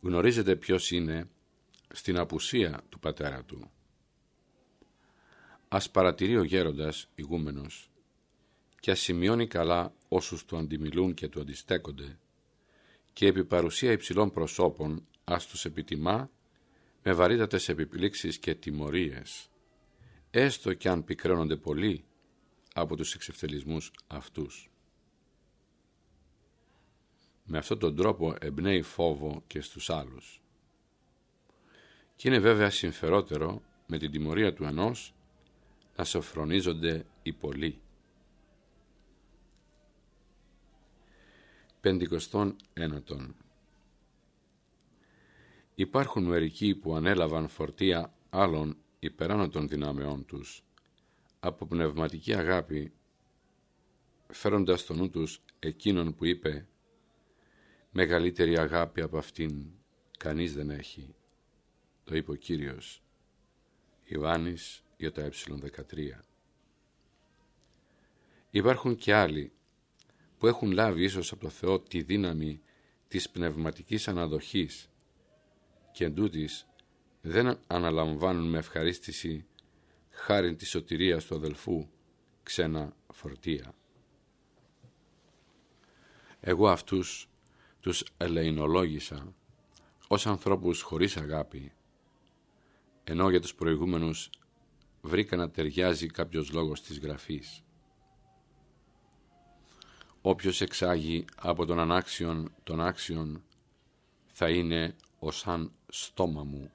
γνωρίζετε ποιος είναι στην απουσία του πατέρα του. Ας παρατηρεί ο γέροντας, ηγούμενος, και ας σημειώνει καλά όσους του αντιμιλούν και του αντιστέκονται, και επί παρουσία υψηλών προσώπων ας τους επιτιμά με βαρύτατες επιπλήξεις και τιμωρίες, έστω κι αν πικραίνονται πολύ από τους εξευτελισμούς αυτούς. Με αυτόν τον τρόπο εμπνέει φόβο και στους άλλους. Και είναι βέβαια συμφερότερο με την τιμωρία του ενός να σοφρονίζονται οι πολλοί. Πεντηκοστών ένατον Υπάρχουν μερικοί που ανέλαβαν φορτία άλλων υπεράνω των δυνάμεών τους από πνευματική αγάπη φέροντας στο νου τους εκείνον που είπε «Μεγαλύτερη αγάπη από αυτήν κανείς δεν έχει». Το είπε ο Κύριος. Ιωάννης για τα ε13. Υπάρχουν και άλλοι που έχουν λάβει ίσως από το Θεό τη δύναμη της πνευματικής αναδοχής και εντούτοις δεν αναλαμβάνουν με ευχαρίστηση χάρη της σωτηρίας του αδελφού ξένα φορτία. Εγώ αυτούς τους ελεηνολόγησα ως ανθρώπους χωρίς αγάπη, ενώ για τους προηγούμενους βρήκα να ταιριάζει κάποιος λόγος της γραφής. Όποιος εξάγει από τον ανάξιον τον άξιον θα είναι ως σαν στόμα μου.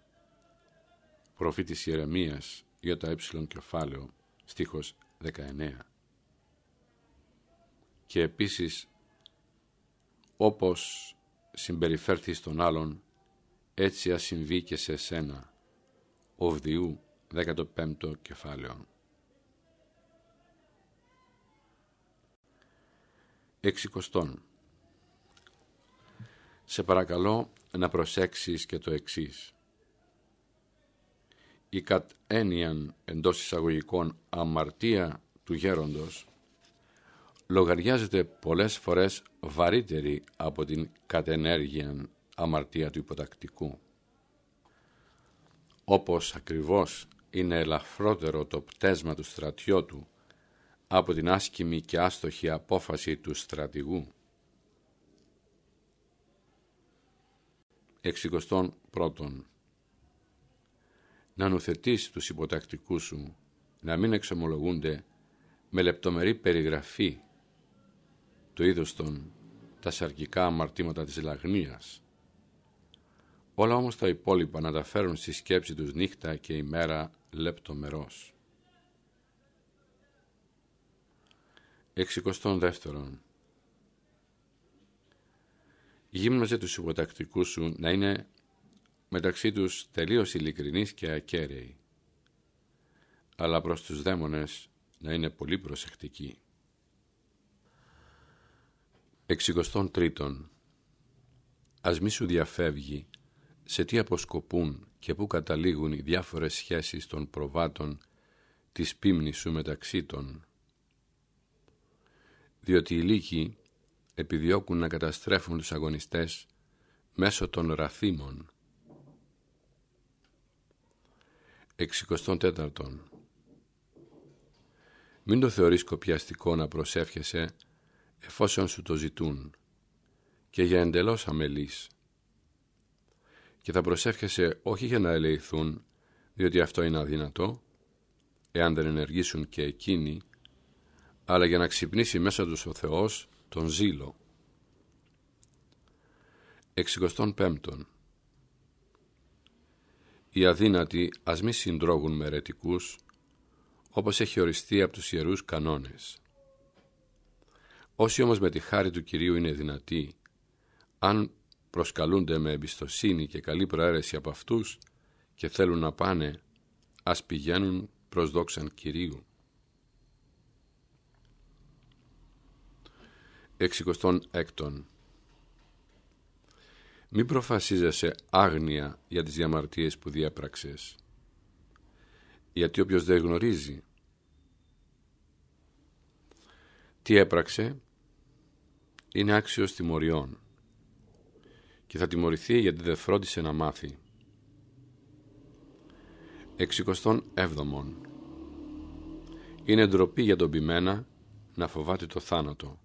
Προφήτης Ιερεμίας για το ε κεφάλαιο, στίχος 19. Και επίσης, όπως συμπεριφέρθη στον άλλον, έτσι ας συμβεί και σε σένα. Οβδιού, 15ο κεφάλαιο. Εξικοστών. Σε παρακαλώ να προσέξεις και το εξής. Η κατ έννοιαν εντός εισαγωγικών αμαρτία του γέροντος λογαριάζεται πολλές φορές βαρύτερη από την κατενέργεια αμαρτία του υποτακτικού. Όπως ακριβώς είναι ελαφρότερο το πτέσμα του στρατιώτου από την άσκημη και άστοχη απόφαση του στρατηγού. 61. Να νουθετείς τους υποτακτικούς σου, να μην εξομολογούνται με λεπτομερή περιγραφή του είδος των, τα σαρκικά αμαρτήματα της λαγνίας. Όλα όμως τα υπόλοιπα να τα φέρουν στη σκέψη τους νύχτα και ημέρα λεπτομερώς. 62. Γύμναζε του υποτακτικούς σου να είναι μεταξύ τους τελείως ειλικρινείς και ακέραιοι, αλλά προς τους δαίμονες να είναι πολύ προσεκτικοί. 63. Ας μη σου διαφεύγει σε τι αποσκοπούν και πού καταλήγουν οι διάφορες σχέσεις των προβάτων της πίμνης σου μεταξύ των διότι οι λύκοι επιδιώκουν να καταστρέφουν τους αγωνιστές μέσω των ραθήμων. Εξικοστών τέταρτον. Μην το θεωρείς κοπιαστικό να προσεύχεσαι εφόσον σου το ζητούν και για εντελώς αμελής. Και θα προσεύχεσαι όχι για να ελεηθούν, διότι αυτό είναι αδυνατό, εάν δεν ενεργήσουν και εκείνοι, αλλά για να ξυπνήσει μέσα τους ο Θεός τον ζήλο. Εξικοστών πέμπτον. Οι αδύνατοι ας μη συντρώγουν με αιρετικούς, όπως έχει οριστεί από τους ιερούς κανόνες. Όσοι όμως με τη χάρη του Κυρίου είναι δυνατοί, αν προσκαλούνται με εμπιστοσύνη και καλή προαίρεση από αυτούς και θέλουν να πάνε, ας πηγαίνουν προς δόξαν Κυρίου. Εξικοστών έκτον. Μη προφασίζεσαι άγνοια για τις διαμαρτίες που διέπραξες, γιατί όποιος δεν γνωρίζει τι έπραξε είναι άξιος τιμωριών και θα τιμωρηθεί γιατί δεν φρόντισε να μάθει. Εξικοστών έβδομον Είναι ντροπή για τον πειμένα να φοβάται το θάνατο.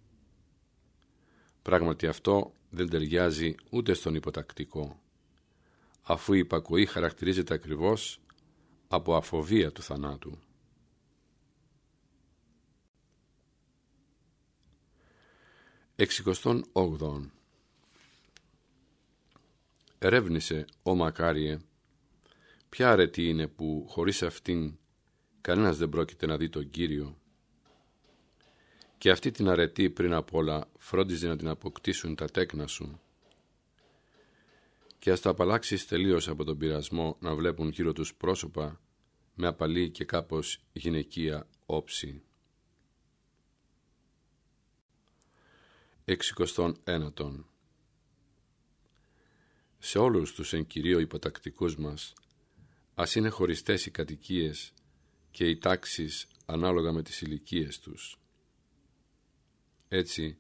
Πράγματι αυτό δεν ταιριάζει ούτε στον υποτακτικό, αφού η υπακοή χαρακτηρίζεται ακριβώς από αφοβία του θανάτου. Εξικοστών όγδον Ερεύνησε, ο Μακάριε, ποια αρετή είναι που χωρίς αυτήν κανένας δεν πρόκειται να δει τον Κύριο και αυτή την αρετή πριν απ' όλα φρόντιζε να την αποκτήσουν τα τέκνα σου και ας τα απαλλάξεις τελείως από τον πειρασμό να βλέπουν γύρω τους πρόσωπα με απαλή και κάπως γυναικεία όψη. Εξικοστών ένατον Σε όλους τους εν κυρίω υποτακτικούς μας ας είναι χωριστές οι κατοικίες και οι τάξεις ανάλογα με τις ηλικίες τους. Έτσι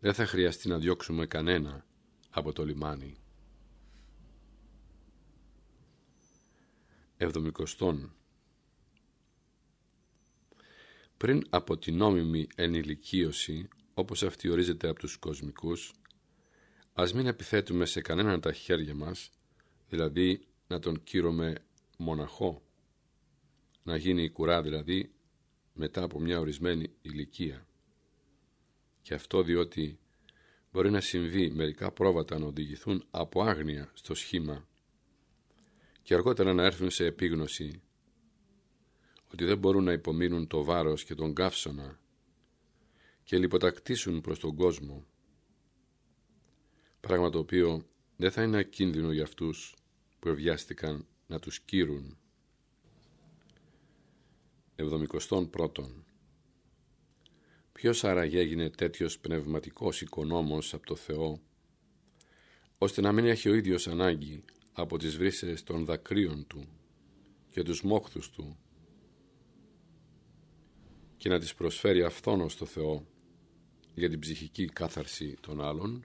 δεν θα χρειαστεί να διώξουμε κανένα από το λιμάνι. Εβδομικοστών Πριν από την νόμιμη ενηλικίωση, όπως αυτή ορίζεται από τους κοσμικούς, ας μην επιθέτουμε σε κανέναν τα χέρια μας, δηλαδή να τον κύρωμε μοναχό, να γίνει η κουρά δηλαδή μετά από μια ορισμένη ηλικία. Και αυτό διότι μπορεί να συμβεί μερικά πρόβατα να οδηγηθούν από άγνοια στο σχήμα και αργότερα να έρθουν σε επίγνωση ότι δεν μπορούν να υπομείνουν το βάρος και τον καύσωνα και λιποτακτήσουν προς τον κόσμο, πράγμα το οποίο δεν θα είναι ακίνδυνο για αυτούς που ευβιάστηκαν να τους κύρουν. Εβδομικοστών πρώτον. Ποιος άραγε έγινε τέτοιος πνευματικός οικονόμος από το Θεό, ώστε να μην έχει ο ίδιος ανάγκη από τις βρύσες των δακρύων του και τους μόχθους του και να τις προσφέρει αυθόνος στο Θεό για την ψυχική κάθαρση των άλλων.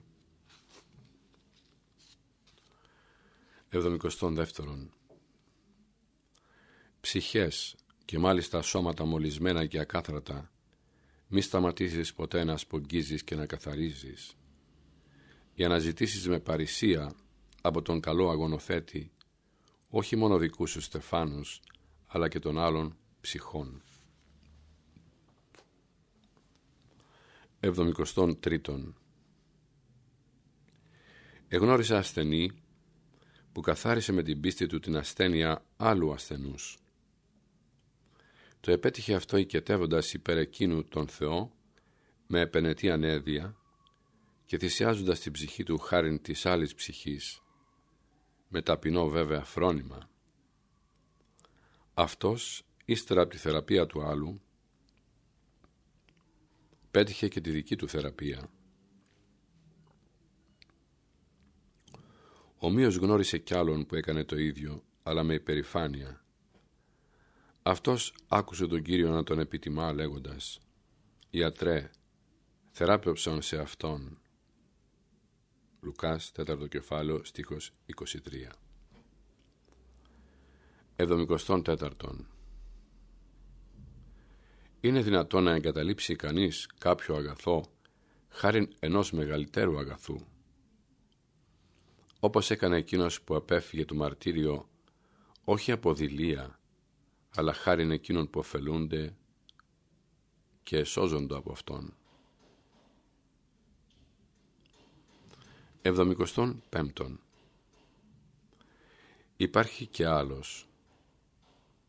72. Ψυχές και μάλιστα σώματα μολυσμένα και ακάθρατα μη σταματήσεις ποτέ να σπογγίζεις και να καθαρίζεις για να ζητήσεις με παρησία από τον καλό αγωνοθέτη όχι μόνο δικούς σου στεφάνους αλλά και των άλλων ψυχών. 73. Εγνώρισα ασθενή που καθάρισε με την πίστη του την ασθένεια άλλου ασθενούς. Το επέτυχε αυτό οικετεύοντας υπέρ εκείνου τον Θεό με επενετή ανέδεια και θυσιάζοντας την ψυχή του χάριν της άλλης ψυχής με ταπεινό βέβαια φρόνημα. Αυτός, ύστερα από τη θεραπεία του άλλου, πέτυχε και τη δική του θεραπεία. Ομοίως γνώρισε κι άλλον που έκανε το ίδιο, αλλά με υπερηφάνεια. Αυτός άκουσε τον Κύριο να τον επιτιμά λέγοντας «Ιατρέ, θεράπευσον σε Αυτόν». Λουκάς, 4ο κεφάλαιο, στίχος 23. 74. Είναι δυνατό να εγκαταλείψει κανείς κάποιο αγαθό χάρη ενός μεγαλύτερου αγαθού. Όπως έκανε εκείνος που απέφυγε το μαρτύριο όχι από δειλία, αλλά χάρη εκείνων που ωφελούνται και σώζονται από αυτόν. 75. Υπάρχει και άλλος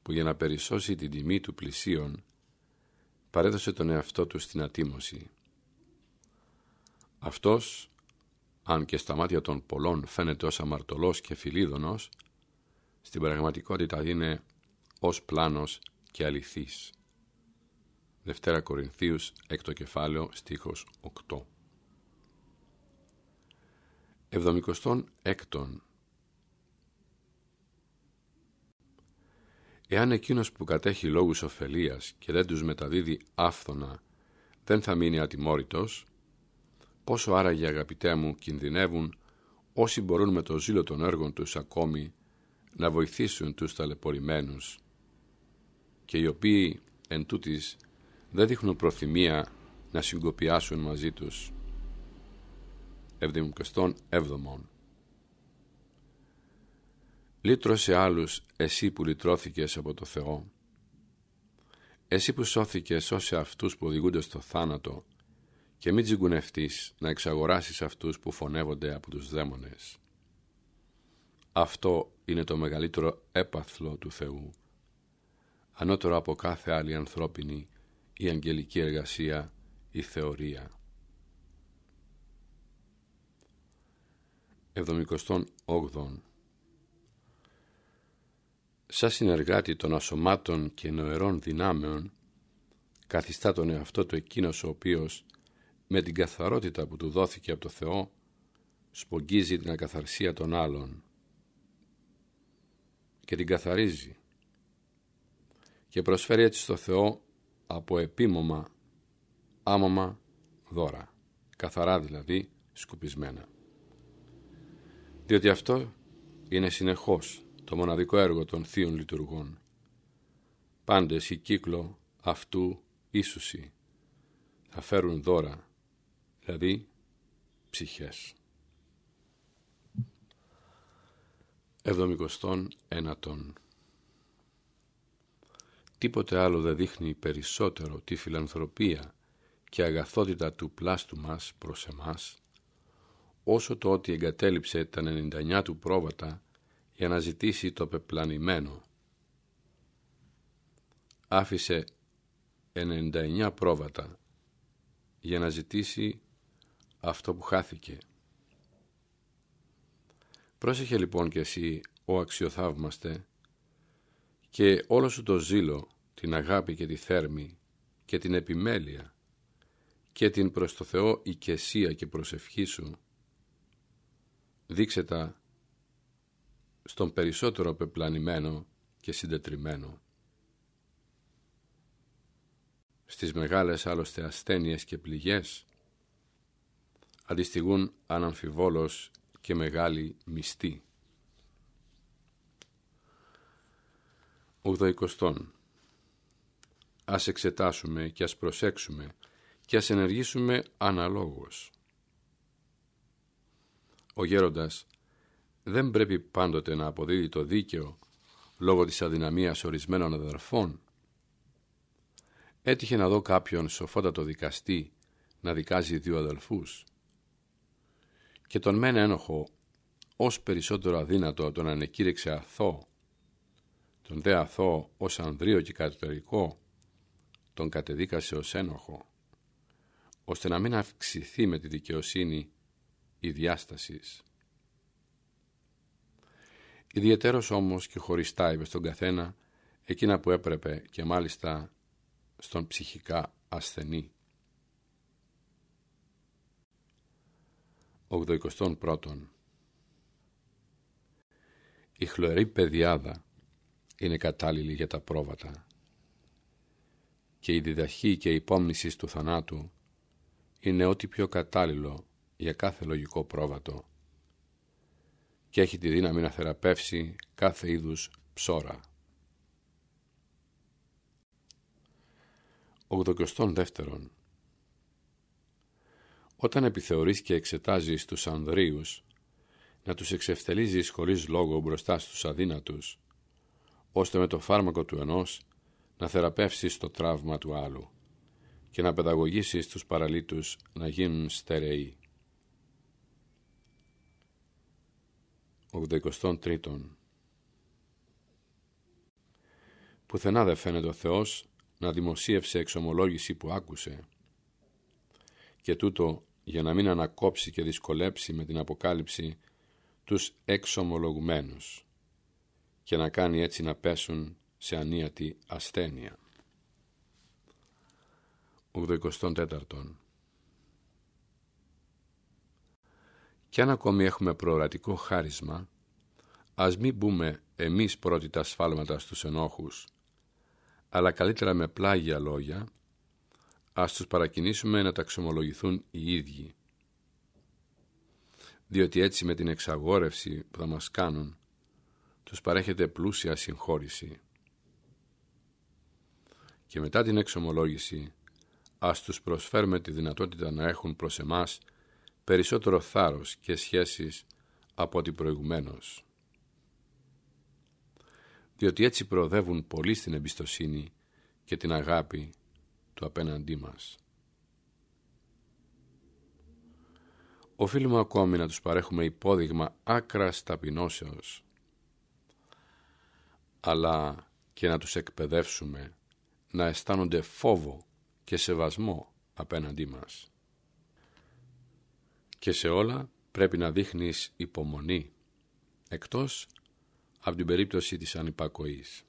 που για να περισσώσει την τιμή του πλησίον παρέδωσε τον εαυτό του στην ατίμωση. Αυτός, αν και στα μάτια των πολλών φαίνεται ως αμαρτωλός και φιλίδωνος, στην πραγματικότητα είναι ως πλάνος και αληθής. Δευτέρα Κορινθίους, έκτο κεφάλαιο, στίχος 8. Εβδομικοστών έκτον Εάν εκείνος που κατέχει λόγους ωφελίας και δεν τους μεταδίδει άφθονα δεν θα μείνει ατιμόρυτος, πόσο άραγε αγαπητέ μου κινδυνεύουν όσοι μπορούν με το ζήλο των έργων τους ακόμη να βοηθήσουν τους ταλαιπωρημένους και οι οποίοι εν τούτης, δεν δείχνουν προθυμία να συγκοπιάσουν μαζί τους. 77. Λύτρωσε άλλους εσύ που λυτρώθηκες από το Θεό. Εσύ που σώθηκες σώσε αυτούς που οδηγούνται στο θάνατο και μην τσιγκουνευτείς να εξαγοράσεις αυτούς που φωνεύονται από τους δαίμονες. Αυτό είναι το μεγαλύτερο έπαθλο του Θεού, ανώτερο από κάθε άλλη ανθρώπινη ή αγγελική εργασία ή θεωρία. 78. Σαν συνεργάτη των ασωμάτων και νοερών δυνάμεων, καθιστά τον εαυτό του εκείνος ο οποίος με την καθαρότητα που του δόθηκε από το Θεό σπογγίζει την ακαθαρσία των άλλων και την καθαρίζει και προσφέρει έτσι στο Θεό από επίμομα, άμομα δώρα, καθαρά δηλαδή σκουπισμένα. Διότι αυτό είναι συνεχώς το μοναδικό έργο των θείων λειτουργών. Πάντες η κύκλο αυτού ίσουσι θα φέρουν δώρα δηλαδή ψυχές. Εβδομικοστών ένατον Τίποτε άλλο δεν δείχνει περισσότερο τη φιλανθρωπία και αγαθότητα του πλάστου μας προς εμάς, όσο το ότι εγκατέλειψε τα 99 του πρόβατα για να ζητήσει το πεπλανημένο. Άφησε 99 πρόβατα για να ζητήσει αυτό που χάθηκε. Πρόσεχε λοιπόν και εσύ, ο αξιοθαύμαστε, και όλο σου το ζήλο, την αγάπη και τη θέρμη και την επιμέλεια και την προς το Θεό οικεσία και προσευχή σου, δείξε τα στον περισσότερο πεπλανημένο και συντετριμένο. Στις μεγάλες άλλωστε ασθένειες και πληγές αντιστοιχούν αναμφιβόλως και μεγάλη μισθή. Ουδοικοστών. Ας εξετάσουμε και ας προσέξουμε και ας ενεργήσουμε αναλόγως. Ο γέροντας δεν πρέπει πάντοτε να αποδίδει το δίκαιο λόγω της αδυναμίας ορισμένων αδερφών. Έτυχε να δω κάποιον σοφότατο δικαστή να δικάζει δύο αδελφούς και τον μεν ένοχο ως περισσότερο αδύνατο τον ανεκήρυξε αθώο, τον δε αθώο ως ανδρείο και κατωτερικό, τον κατεδίκασε ως ένοχο, ώστε να μην αυξηθεί με τη δικαιοσύνη η διάστασης. Ιδιαιτέρως όμως και χωριστά είπε στον καθένα εκείνα που έπρεπε και μάλιστα στον ψυχικά ασθενή. 81. Η χλωρή παιδιάδα είναι κατάλληλη για τα πρόβατα και η διδαχή και η υπόμνηση του θανάτου είναι ό,τι πιο κατάλληλο για κάθε λογικό πρόβατο και έχει τη δύναμη να θεραπεύσει κάθε είδους ψώρα. 82. Όταν επιθεωρείς και εξετάζεις τους ανδρίους, να τους εξευτελίζεις χωρίς λόγο μπροστά στους αδύνατους, ώστε με το φάρμακο του ενός να θεραπεύσεις το τραύμα του άλλου και να παιδαγωγήσεις τους παραλίτους να γίνουν στερεοί. 83. Πουθενά δεν φαίνεται ο Θεός να δημοσίευσε εξομολόγηση που άκουσε και τούτο για να μην ανακόψει και δυσκολέψει με την αποκάλυψη τους εξομολογουμένους και να κάνει έτσι να πέσουν σε ανίατη ασθένεια. 84. Κι αν ακόμη έχουμε προορατικό χάρισμα, ας μην μπούμε εμείς πρώτοι τα σφάλματα στους ενόχους, αλλά καλύτερα με πλάγια λόγια, ας τους παρακινήσουμε να τα ξομολογηθούν οι ίδιοι. Διότι έτσι με την εξαγόρευση που θα μας κάνουν, τους παρέχεται πλούσια συγχώρηση. και μετά την εξομολόγηση ας τους προσφέρουμε τη δυνατότητα να έχουν προς εμάς περισσότερο θάρρος και σχέσεις από ό,τι προηγουμένως. Διότι έτσι προοδεύουν πολύ στην εμπιστοσύνη και την αγάπη του απέναντί μας. Οφείλουμε ακόμη να τους παρέχουμε υπόδειγμα άκρας ταπεινώσεως, αλλά και να τους εκπαιδεύσουμε να αισθάνονται φόβο και σεβασμό απέναντί μας. Και σε όλα πρέπει να δείχνεις υπομονή, εκτός από την περίπτωση της ανυπακοής.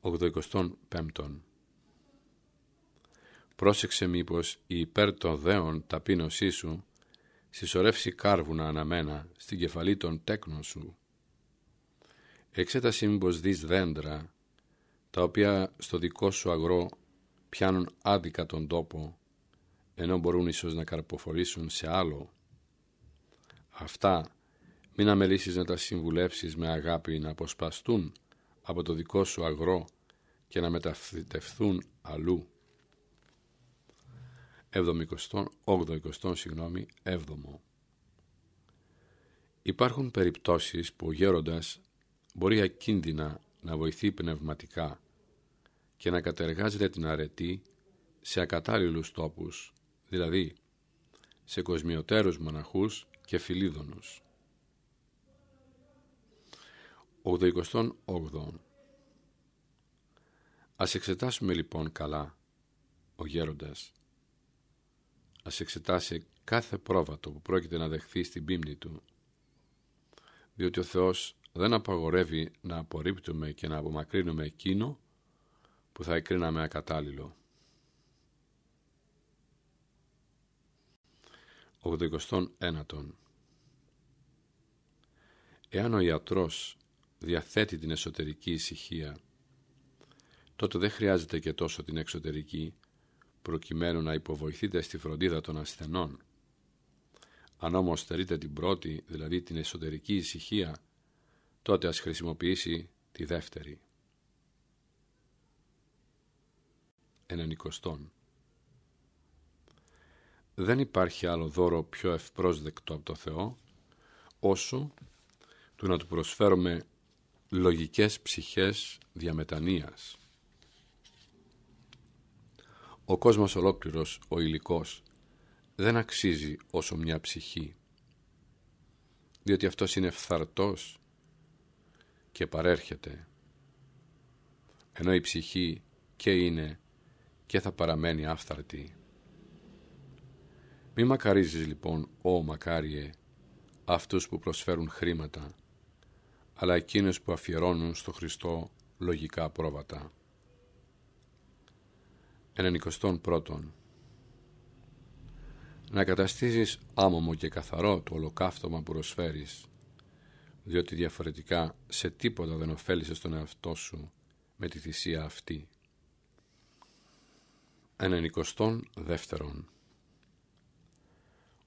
85. Πρόσεξε μήπως η υπέρ των δέων ταπείνωσή σου συσσωρεύσει κάρβουνα αναμένα στην κεφαλή των τέκνων σου. Εξέταση μήπως δεις δέντρα τα οποία στο δικό σου αγρό πιάνουν άδικα τον τόπο ενώ μπορούν ίσως να καρποφορήσουν σε άλλο. Αυτά μην αμελήσεις να τα συμβουλεύσεις με αγάπη να αποσπαστούν από το δικό σου αγρό και να μεταφυτευθούν αλλού. 78 συγγνώμη, 7 Υπάρχουν περιπτώσεις που ο γέροντας μπορεί ακίνδυνα να βοηθεί πνευματικά και να κατεργάζεται την αρετή σε ακατάλληλους τόπους, δηλαδή σε κοσμιωτέρους μοναχούς και φιλίδωνους. 88. Ας εξετάσουμε λοιπόν καλά ο γέροντας. Ας εξετάσει κάθε πρόβατο που πρόκειται να δεχθεί στην πίμνη του, διότι ο Θεός δεν απαγορεύει να απορρίπτουμε και να απομακρύνουμε εκείνο που θα εκρίναμε ακατάλληλο. 89. Εάν ο ιατρός διαθέτει την εσωτερική ησυχία, τότε δεν χρειάζεται και τόσο την εξωτερική, προκειμένου να υποβοηθείτε στη φροντίδα των ασθενών. Αν όμως στερείτε την πρώτη, δηλαδή την εσωτερική ησυχία, τότε ας χρησιμοποιήσει τη δεύτερη. ενενικοστών. Δεν υπάρχει άλλο δώρο πιο ευπρόσδεκτο από το Θεό, όσο του να του προσφέρουμε λογικές ψυχές διαμετανοίας. Ο κόσμος ολόκληρος, ο υλικός, δεν αξίζει όσο μια ψυχή, διότι αυτός είναι φθαρτός και παρέρχεται, ενώ η ψυχή και είναι και θα παραμένει άφθαρτη. Μη μακαρίζεις λοιπόν, ω μακάριε, αυτούς που προσφέρουν χρήματα, αλλά εκείνους που αφιερώνουν στο Χριστό λογικά πρόβατα. Ενενικοστών πρώτον Να καταστήσεις άμομο και καθαρό το ολοκαύτωμα που προσφέρεις, διότι διαφορετικά σε τίποτα δεν ωφέλησες τον εαυτό σου με τη θυσία αυτή. Ενενικοστών δεύτερον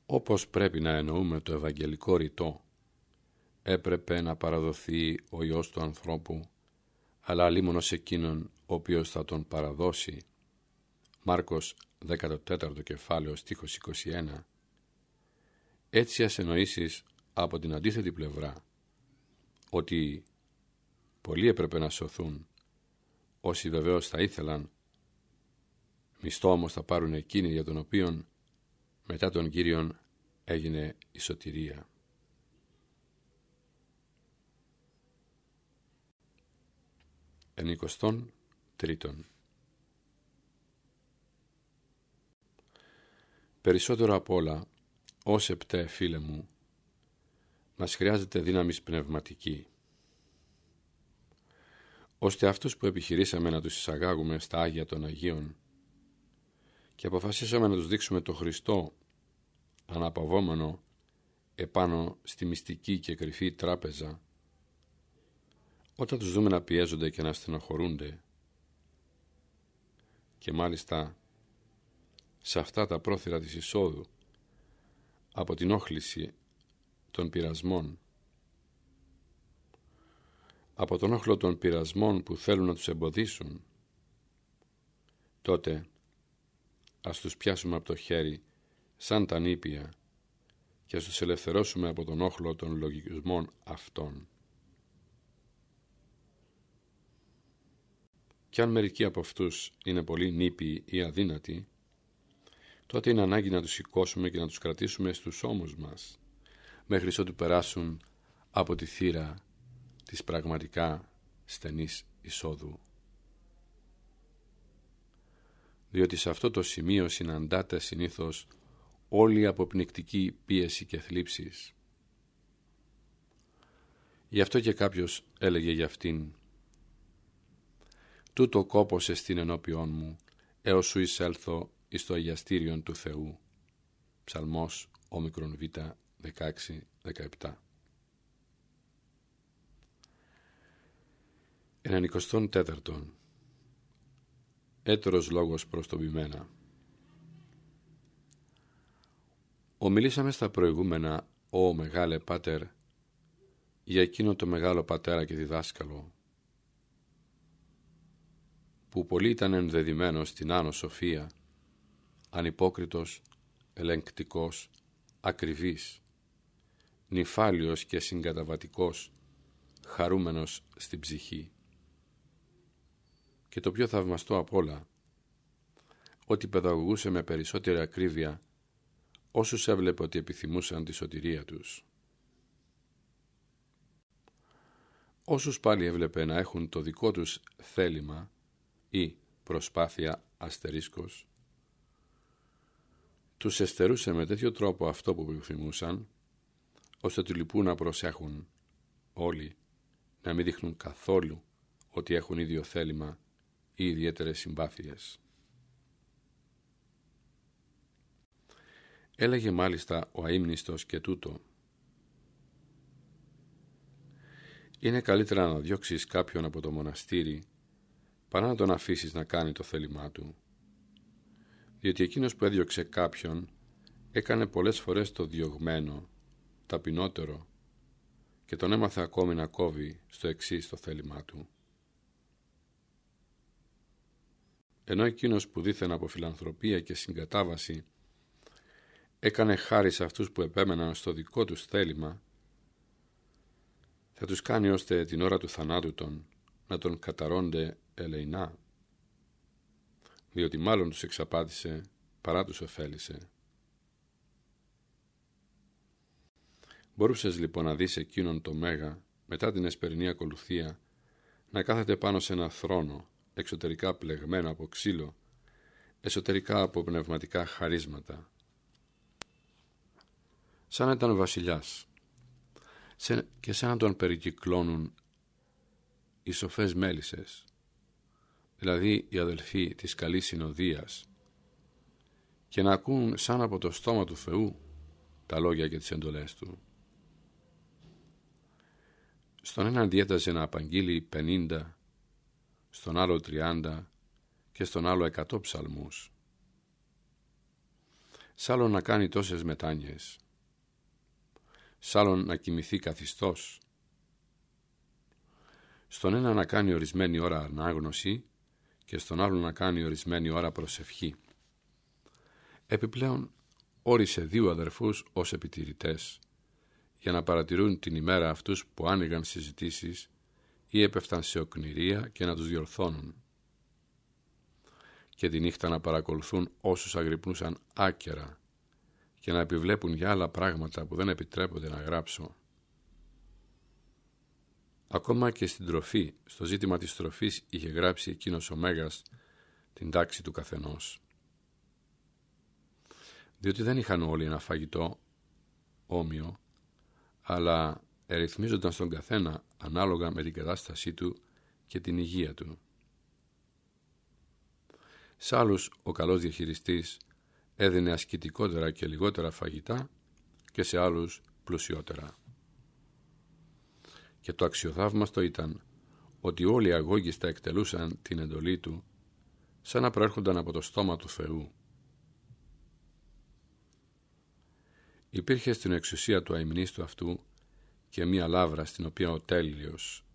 Όπως πρέπει να εννοούμε το Ευαγγελικό ρητό, έπρεπε να παραδοθεί ο Υιός του ανθρώπου, αλλά λίμωνος εκείνον ο οποίος θα τον παραδώσει. Μάρκος 14ο κεφάλαιο στίχος 21 Έτσι ας εννοήσεις από την αντίθετη πλευρά ότι πολλοί έπρεπε να σωθούν όσοι βεβαίως θα ήθελαν Μισθό όμως θα πάρουν εκείνοι για τον οποίον μετά τον Κύριον έγινε η σωτηρία. Ενικοστών τρίτον Περισσότερο απ' όλα, ως επτέ φίλε μου, μας χρειάζεται δύναμη πνευματική, ώστε αυτούς που επιχειρήσαμε να τους εισαγάγουμε στα Άγια των Αγίων και αποφασίσαμε να τους δείξουμε το Χριστό αναπαυόμενο επάνω στη μυστική και κρυφή τράπεζα όταν τους δούμε να πιέζονται και να στενοχωρούνται και μάλιστα σε αυτά τα πρόθυρα της εισόδου από την όχληση των πειρασμών από τον όχλο των πειρασμών που θέλουν να τους εμποδίσουν, τότε ας τους πιάσουμε από το χέρι σαν τα νήπια και ας τους ελευθερώσουμε από τον όχλο των λογισμών αυτών. Κι αν μερικοί από αυτούς είναι πολύ νήπιοι ή αδύνατοι, τότε είναι ανάγκη να τους σηκώσουμε και να τους κρατήσουμε στους ώμους μας, μέχρι ότου περάσουν από τη θύρα της πραγματικά στενής εισόδου. Διότι σε αυτό το σημείο συναντάται συνήθως όλη η αποπνικτική πίεση και θλίψεις. Γι' αυτό και κάποιος έλεγε για αυτήν «Τούτο κόπωσε στην ενώπιόν μου, έως σου εισέλθω εις το αγιαστήριον του Θεού». Ψαλμός όμικρον β 16-17 Ενανικοστόν τέταρτον. Έτερος λόγος προς το ποιμένα. Ομιλήσαμε στα προηγούμενα «Ω Μεγάλε Πάτερ» για εκείνο το μεγάλο πατέρα και διδάσκαλο που πολύ ήταν ενδεδειμένος στην Άνω Σοφία ανυπόκριτος, ελεγκτικός, ακριβής νυφάλιος και συγκαταβατικός χαρούμενος στην ψυχή και το πιο θαυμαστό απ' όλα ότι παιδαγωγούσε με περισσότερη ακρίβεια όσους έβλεπε ότι επιθυμούσαν τη σωτηρία τους. Όσους πάλι έβλεπε να έχουν το δικό τους θέλημα ή προσπάθεια αστερίσκος, τους εστερούσε με τέτοιο τρόπο αυτό που επιθυμούσαν, ώστε του λοιπού να προσέχουν όλοι να μην δείχνουν καθόλου ότι έχουν ίδιο θέλημα ή ιδιαίτερες συμπάθειες. Έλεγε μάλιστα ο αείμνηστος και τούτο. Είναι καλύτερα να διώξεις κάποιον από το μοναστήρι παρά να τον αφήσεις να κάνει το θέλημά του. Διότι εκείνος που έδιωξε κάποιον έκανε πολλές φορές το διωγμένο, ταπεινότερο και τον έμαθε ακόμη να κόβει στο εξής το θέλημά του. Ενώ εκείνος που δίθεν από φιλανθρωπία και συγκατάβαση έκανε χάρη σε αυτούς που επέμεναν στο δικό τους θέλημα, θα τους κάνει ώστε την ώρα του θανάτου των να τον καταρώνται ελεηνά, διότι μάλλον τους εξαπάτησε παρά τους ωφέλησε. Μπορούσες λοιπόν να δεις εκείνον το Μέγα μετά την εσπερινή ακολουθία να κάθεται πάνω σε ένα θρόνο εξωτερικά πλεγμένο από ξύλο εσωτερικά από πνευματικά χαρίσματα. Σαν να ήταν βασιλιάς. Και σαν να τον περικυκλώνουν οι σοφές μέλισσες, δηλαδή οι αδελφοί της καλής συνοδείας και να ακούν σαν από το στόμα του Θεού τα λόγια και τις εντολές Του. Στον έναν διέταζε να απαγγείλει πενήντα, στον άλλο τριάντα και στον άλλο εκατό ψαλμούς. Σ' άλλο να κάνει τόσες μετάνοιες σ' άλλον να κοιμηθεί καθιστός. Στον ένα να κάνει ορισμένη ώρα ανάγνωση και στον άλλο να κάνει ορισμένη ώρα προσευχή. Επιπλέον όρισε δύο αδερφούς ως επιτηρητές για να παρατηρούν την ημέρα αυτούς που άνοιγαν συζητήσεις ή έπεφταν σε οκνηρία και να τους διορθώνουν και τη νύχτα να παρακολουθούν όσους αγρυπνούσαν άκερα και να επιβλέπουν για άλλα πράγματα που δεν επιτρέπονται να γράψω. Ακόμα και στην τροφή, στο ζήτημα της τροφής είχε γράψει εκείνος ο Μέγας την τάξη του καθενός. Διότι δεν είχαν όλοι ένα φαγητό όμοιο, αλλά ερυθμίζονταν στον καθένα ανάλογα με την κατάστασή του και την υγεία του. Σ' άλλους ο καλός διαχειριστής έδινε ασκητικότερα και λιγότερα φαγητά και σε άλλους πλουσιότερα. Και το αξιοθαύμαστο ήταν ότι όλοι οι αγώγιστα εκτελούσαν την εντολή του σαν να προέρχονταν από το στόμα του Θεού. Υπήρχε στην εξουσία του αιμνίστου αυτού και μία λάβρα στην οποία ο τέλειος,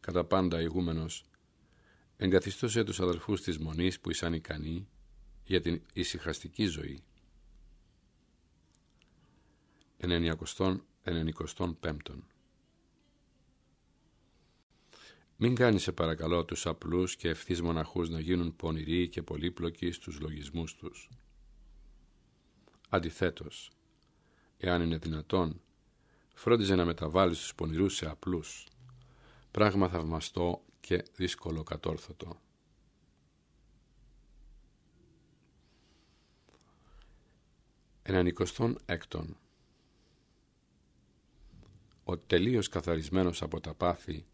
κατά πάντα ηγούμενος, εγκαθιστούσε τους αδελφούς της Μονής που ήσαν ικανοί για την ησυχαστική ζωή. 95. Μην κάνει σε παρακαλώ τους απλούς και ευθύς μοναχούς να γίνουν πονηροί και πολύπλοκοι στους λογισμούς τους. Αντιθέτως, εάν είναι δυνατόν, φρόντιζε να μεταβάλεις τους πονηρούς σε απλούς, πράγμα θαυμαστό και δύσκολο κατόρθωτο. Ενανικοστόν έκτον Ο τελείως καθαρισμένος από τα πάθη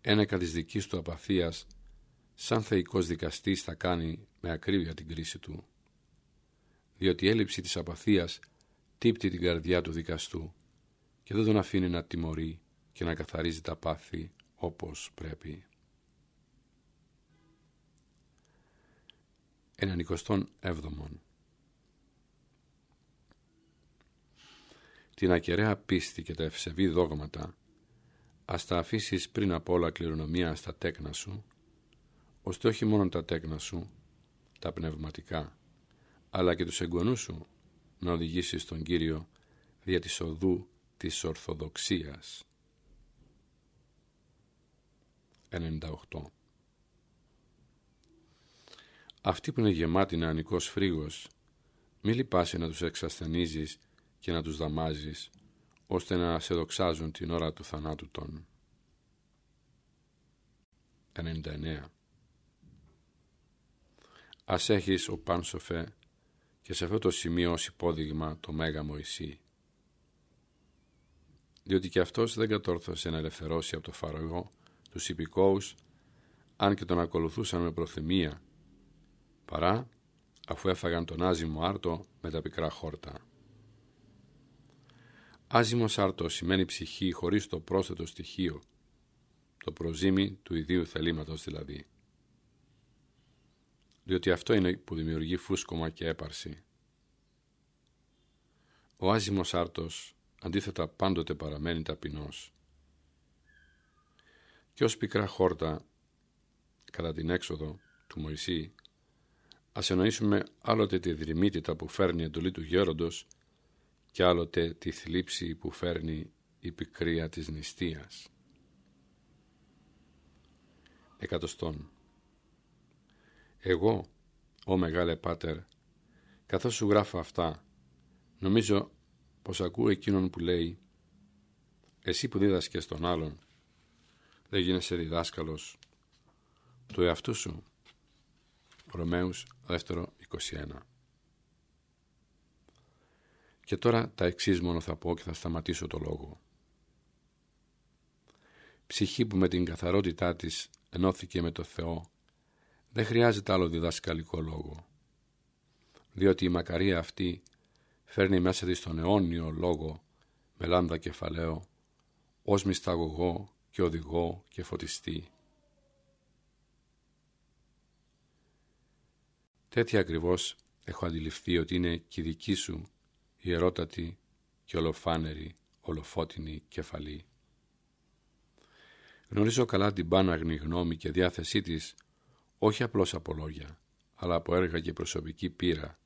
ένεκα της δικής του απαθίας σαν θεϊκός δικαστής θα κάνει με ακρίβεια την κρίση του διότι η έλλειψη της απαθίας τύπτει την καρδιά του δικαστού και δεν τον αφήνει να τιμωρεί και να καθαρίζει τα πάθη όπως πρέπει. Ενανικοστόν έβδομον Την ακεραία πίστη και τα ευσεβή δόγματα ας τα αφήσεις πριν από όλα κληρονομία στα τέκνα σου, ώστε όχι μόνο τα τέκνα σου, τα πνευματικά, αλλά και τους εγγονούς σου να οδηγήσεις τον Κύριο δια της οδού της Ορθοδοξίας. 98. Αυτοί που είναι γεμάτοι νεανικός φρίγος, μη λυπάσαι να τους εξασθενίζεις και να τους δαμάζεις, ώστε να σε δοξάζουν την ώρα του θανάτου των. 99. Ας έχεις ο Πάνσοφε και σε αυτό το σημείο ως υπόδειγμα το Μέγα Μωυσή. Διότι και αυτός δεν κατόρθωσε να ελευθερώσει από το φαραγό τους υπηκόους αν και τον ακολουθούσαν με προθυμία παρά αφού έφαγαν τον άζυμο άρτο με τα πικρά χόρτα. Άζυμος άρτο σημαίνει ψυχή χωρίς το πρόσθετο στοιχείο, το προζύμι του ιδίου θελήματος δηλαδή. Διότι αυτό είναι που δημιουργεί φούσκωμα και έπαρση. Ο άζυμος άρτος αντίθετα πάντοτε παραμένει ταπεινός. Και ως πικρά χόρτα κατά την έξοδο του Μωυσή ας εννοήσουμε άλλοτε τη δρυμύτητα που φέρνει η εντολή του γέροντος και άλλοτε τη θλίψη που φέρνει η πικρία της νηστείας. Εκατοστόν. Εγώ, ο Μεγάλε Πάτερ, καθώς σου γράφω αυτά, νομίζω πως ακούω εκείνον που λέει «Εσύ που δίδασκες τον άλλον, δεν γίνεσαι διδάσκαλος του εαυτού σου». Ρωμαίους 2 21 Και τώρα τα εξής μόνο θα πω και θα σταματήσω το λόγο. Ψυχή που με την καθαρότητά της ενώθηκε με το Θεό δεν χρειάζεται άλλο διδασκαλικό λόγο διότι η μακαρία αυτή φέρνει μέσα της τον αιώνιο λόγο με λάμδα κεφαλαίο ως μυσταγωγό και οδηγό και φωτιστή. Τέτοια ακριβώς έχω αντιληφθεί ότι είναι και η δική σου η ερώτατη και ολοφάνερη, ολοφώτινη κεφαλή. Γνωρίζω καλά την πάναγνη γνώμη και διάθεσή της όχι απλώς από λόγια, αλλά από έργα και προσωπική πείρα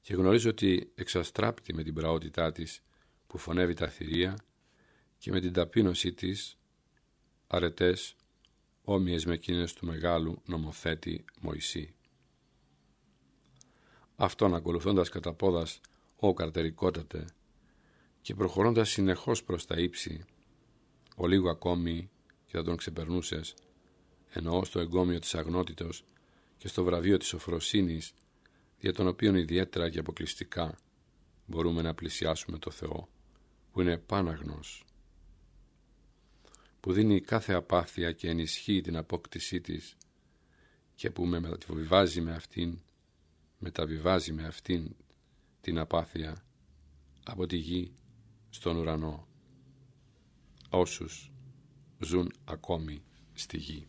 και γνωρίζω ότι εξαστράπτει με την πραότητά της που φωνεύει τα θηρία και με την ταπείνωσή της αρετές όμοιες με εκείνες του μεγάλου νομοθέτη Μωυσή. Αυτόν ακολουθώντας κατά πόδας ο καρτερικότατε. Και προχωρώντας συνεχώς προς τα ύψη, ο λίγο ακόμη και θα τον ξεπερνούσες, εννοώ στο εγκόμιο της αγνότητος και στο βραβείο της οφροσύνης για τον οποίο ιδιαίτερα και αποκλειστικά μπορούμε να πλησιάσουμε το Θεό, που είναι πάναγνος, που δίνει κάθε απάθεια και ενισχύει την απόκτησή της και που με μεταβιβάζει με αυτήν, μεταβιβάζει με αυτήν την απάθεια από τη γη στον ουρανό, όσους ζουν ακόμη στη γη.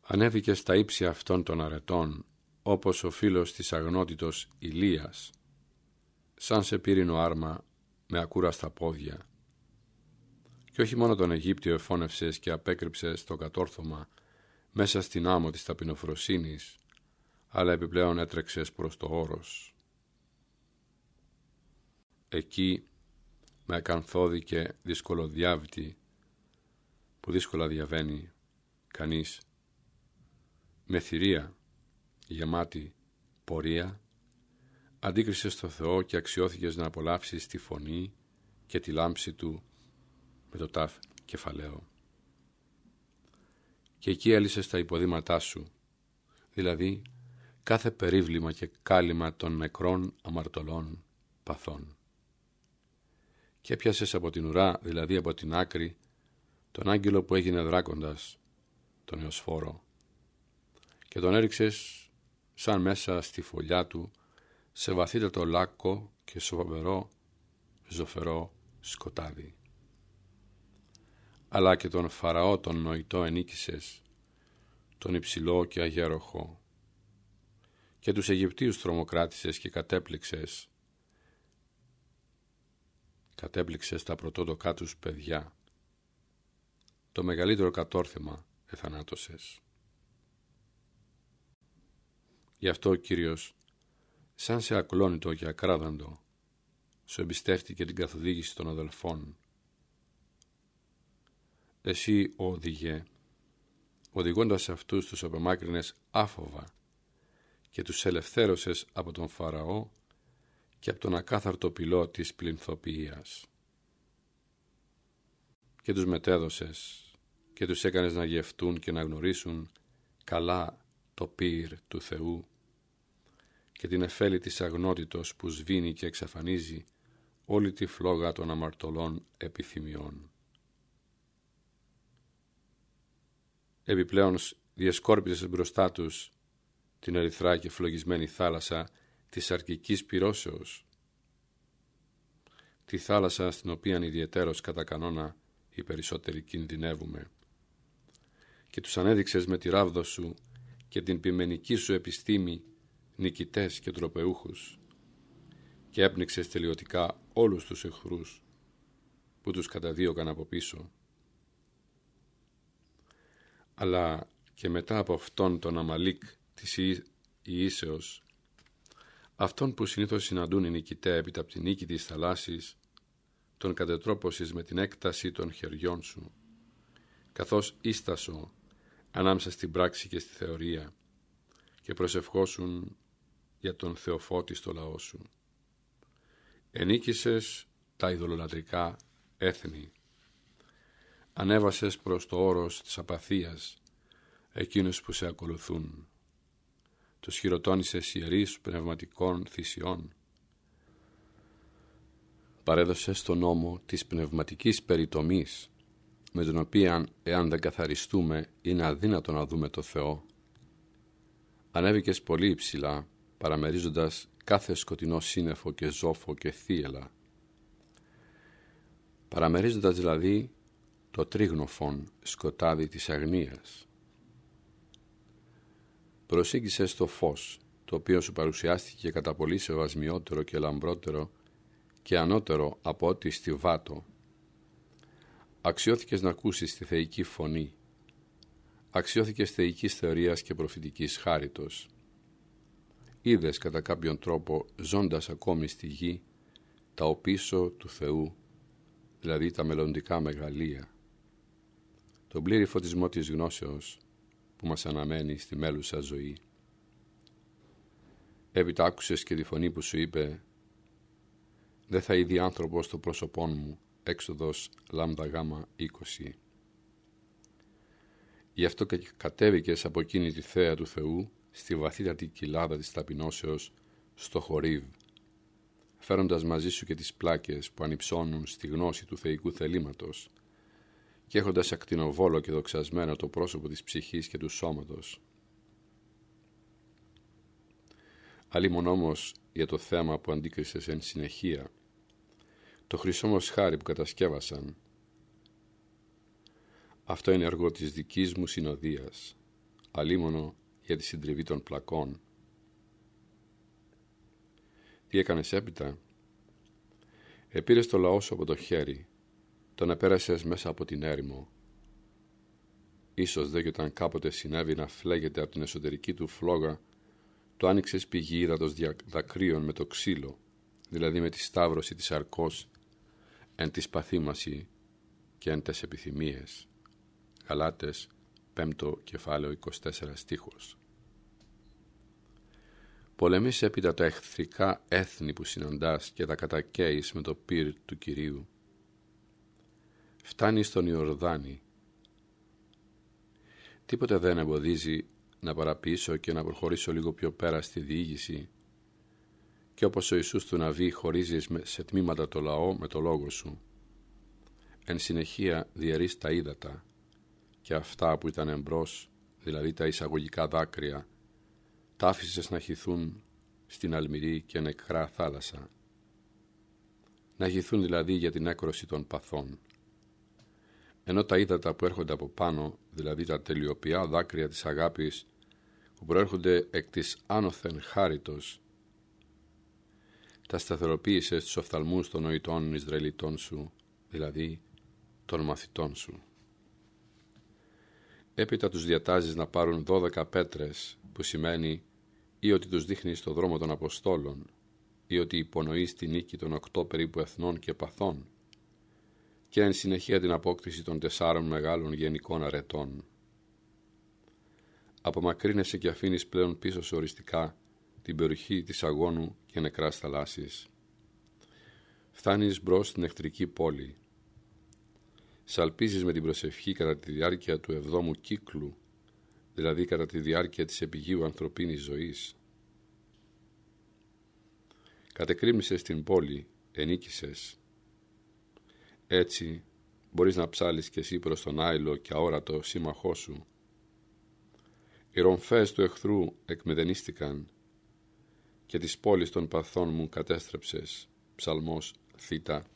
ανέβηκε στα ύψη αυτών των αρετών, όπως ο φίλος της αγνότητος Ηλίας, σαν σε πύρινο άρμα με ακούραστα πόδια, Και όχι μόνο τον Αιγύπτιο εφώνευσες και απέκρυψες το κατόρθωμα μέσα στην άμμο της ταπεινοφροσύνης, αλλά επιπλέον έτρεξες προς το όρος. Εκεί με ακανθώδη και δυσκολοδιάβητη που δύσκολα διαβαίνει κανείς με θηρία γεμάτη πορεία αντίκρισες στο Θεό και αξιώθηκες να απολαύσεις τη φωνή και τη λάμψη Του με το τάφ κεφαλαίο. Και εκεί έλυσες τα υποδήματά σου, δηλαδή κάθε περίβλημα και κάλυμα των νεκρών αμαρτωλών παθών. Και έπιασες από την ουρά, δηλαδή από την άκρη, τον άγγελο που έγινε δράκοντας, τον Εωσφόρο, και τον έριξες σαν μέσα στη φωλιά του σε βαθύτατο λάκκο και σοβαρό ζωφερό σκοτάδι. Αλλά και τον Φαραώ τον νοητό ενίκησες, τον υψηλό και αγέροχο, και τους Αιγυπτίους τρομοκράτησες και κατέπληξες, κατέπληξες τα πρωτότοκά τους παιδιά, το μεγαλύτερο κατόρθεμα εθανάτωσες. Γι' αυτό ο Κύριος, σαν σε ακλόνητο και ακράδαντο, σου εμπιστεύτηκε την καθοδήγηση των αδελφών. Εσύ οδηγέ, οδηγώντας αυτούς τους απεμάκρυνες άφοβα και τους ελευθέρωσες από τον Φαραώ και από τον ακάθαρτο πυλό της πληνθοποιίας. Και τους μετέδωσες και τους έκανες να γευτούν και να γνωρίσουν καλά το πύρ του Θεού και την εφέλη της αγνότητος που σβήνει και εξαφανίζει όλη τη φλόγα των αμαρτωλών επιθυμιών. Επιπλέον διασκόρπισες μπροστά τους την ερυθρά και φλογισμένη θάλασσα της αρκικής πυρώσεως, τη θάλασσα στην οποία ιδιαιτέρως κατά κανόνα οι περισσότεροι κινδυνεύουμε. Και τους ανέδειξες με τη ράβδο σου και την ποιμενική σου επιστήμη νικητές και τροπεούχους και έπνιξες τελειωτικά όλους τους εχθρούς που τους καταδίωκαν από πίσω. Αλλά και μετά από αυτόν τον Αμαλίκ της Ιήσεως, αυτόν που συνήθως συναντούν οι νικητέ έπειτα από την νίκη της θαλάσσης, τον κατετρόπωσης με την έκταση των χεριών σου, καθώς ίστασο ανάμεσα στην πράξη και στη θεωρία και προσευχώσουν για τον Θεοφώτη στο λαό σου. Ενίκησες τα ειδωλολατρικά έθνη. Ανέβασες προς το όρος της απαθίας εκείνους που σε ακολουθούν. Τους χειροτώνησες ιερείς πνευματικών θυσιών. Παρέδωσες τον νόμο της πνευματικής περιτομής με τον οποίο εάν δεν καθαριστούμε είναι αδύνατο να δούμε το Θεό. Ανέβηκες πολύ υψηλά, παραμερίζοντας κάθε σκοτεινό σύννεφο και ζόφο και θύελα. Παραμερίζοντας δηλαδή το τρίγνοφον σκοτάδι της αγνίας. Προσήγησες το φως, το οποίο σου παρουσιάστηκε κατά πολύ σεβασμιότερο και λαμπρότερο και ανώτερο από ό,τι στη Βάτο Αξιώθηκες να ακούσεις τη θεϊκή φωνή. Αξιώθηκες θεϊκής θεωρίας και προφητικής χάριτος. Είδες κατά κάποιον τρόπο ζώντας ακόμη στη γη τα οπίσω του Θεού, δηλαδή τα μελλοντικά μεγαλεία. Τον πλήρη φωτισμό της γνώσεως που μας αναμένει στη μέλουσα ζωή. Έπειτα άκουσες και τη φωνή που σου είπε «Δεν θα είδει άνθρωπο στο πρόσωπό μου, Έξοδος λάμδα γάμα 20 Γι' αυτό κατέβηκες από εκείνη τη θέα του Θεού στη βαθύτατη κοιλάδα της ταπεινώσεως στο χορίβ, φέροντας μαζί σου και τις πλάκες που ανυψώνουν στη γνώση του θεϊκού θελήματος και έχοντας ακτινοβόλο και δοξασμένο το πρόσωπο της ψυχής και του σώματος. Αλλήμον όμως για το θέμα που αντίκρισες εν συνεχεία, το χρυσό μοσχάρι που κατασκεύασαν. Αυτό είναι έργο της δικής μου συνοδείας, αλίμονο για τη συντριβή των πλακών. Τι έκανες έπειτα; Επήρες το λαό σου από το χέρι, τον επέρασες μέσα από την έρημο. Ίσως δε και όταν κάποτε συνέβη να φλέγεται από την εσωτερική του φλόγα, το άνοιξες πηγή ύδατος δακρύων με το ξύλο, δηλαδή με τη σταύρωση της αρκός, εν της παθήμαση και εν τες επιθυμίες. Γαλάτες, πέμπτο κεφάλαιο 24 στίχος. Πολεμείς έπειτα τα εχθρικά έθνη που συναντάς και τα κατακαίεις με το πυρ του Κυρίου. Φτάνει στον Ιορδάνη. Τίποτε δεν εμποδίζει να παραπίσω και να προχωρήσω λίγο πιο πέρα στη διήγηση και όπως ο Ιησούς του Ναβί χωρίζεις σε τμήματα το λαό με το λόγο σου. Εν συνεχεία διαιρείς τα ύδατα και αυτά που ήταν εμπρός, δηλαδή τα εισαγωγικά δάκρυα, τα άφησες να χυθούν στην αλμυρή και νεκρά θάλασσα. Να χυθούν δηλαδή για την έκρωση των παθών. Ενώ τα ύδατα που έρχονται από πάνω, δηλαδή τα τελειοποιά δάκρυα της αγάπης, που προέρχονται εκ της άνωθεν χάριτος, τα σταθεροποίησες στους οφθαλμούς των νοητών Ισραηλιτών σου, δηλαδή των μαθητών σου. Έπειτα τους διατάζεις να πάρουν δώδεκα πέτρες, που σημαίνει ή ότι τους δείχνεις στο δρόμο των Αποστόλων, ή ότι υπονοείς τη νίκη των οκτώ περίπου εθνών και παθών, και εν συνεχεία την απόκτηση των τεσσάρων μεγάλων γενικών αρετών. Απομακρύνεσαι και αφήνεις πλέον πίσω σου οριστικά την περιοχή της αγώνου και νεκράς θαλάσσης. Φτάνεις μπρος στην εχθρική πόλη. Σαλπίζεις με την προσευχή κατά τη διάρκεια του εβδόμου κύκλου, δηλαδή κατά τη διάρκεια της επιγείου ανθρωπίνης ζωής. Κατεκρίμνησες την πόλη, ενίκησες. Έτσι μπορείς να ψάλεις κι εσύ προς τον άϊλο και αόρατο σύμμαχό σου. Οι ρομφές του εχθρού εκμεδενίστηκαν και τις πόλεις των παθών μου κατέστρεψες. Ψαλμός Θήτα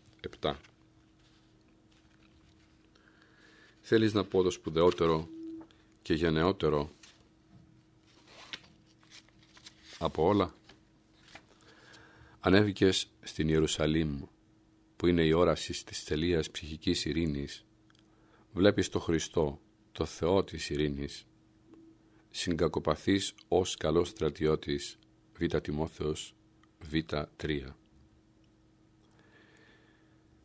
7 Θέλεις να πω το σπουδαιότερο και γενναιότερο από όλα; Ανέβηκες στην Ιερουσαλήμ που είναι η όραση της τελείας ψυχικής ειρήνης. Βλέπεις το Χριστό, το Θεό της ειρήνης. Συγκακοπαθείς ως καλός στρατιώτης Β. Τιμόθεος Β. 3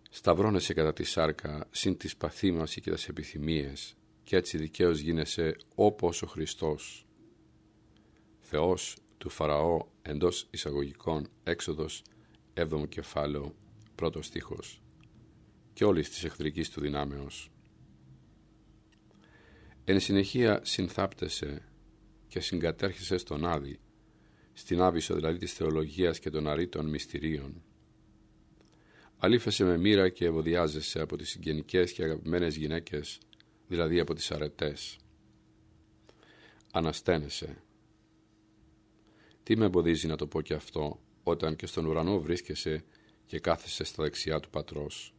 Σταυρώνεσαι κατά τη σάρκα συν της παθήμαση και τις επιθυμίες και έτσι δικαίως γίνεσαι όπως ο Χριστός. Θεός του Φαραώ εντός εισαγωγικών έξοδος 7ο κεφάλαιο πρώτος στίχος και όλης της εχθρικής του δυνάμεως. Εν συνεχεία συνθάπτεσαι και συγκατέρχεσαι στον Άδη στην άβυσο δηλαδή της θεολογίας και των αρήτων μυστηρίων. Αλήφεσαι με μοίρα και ευωδιάζεσαι από τις συγγενικές και αγαπημένες γυναίκες, δηλαδή από τις αρετές. Ανασταίνεσαι. Τι με εμποδίζει να το πω και αυτό, όταν και στον ουρανό βρίσκεσαι και κάθεσαι στα δεξιά του πατρός.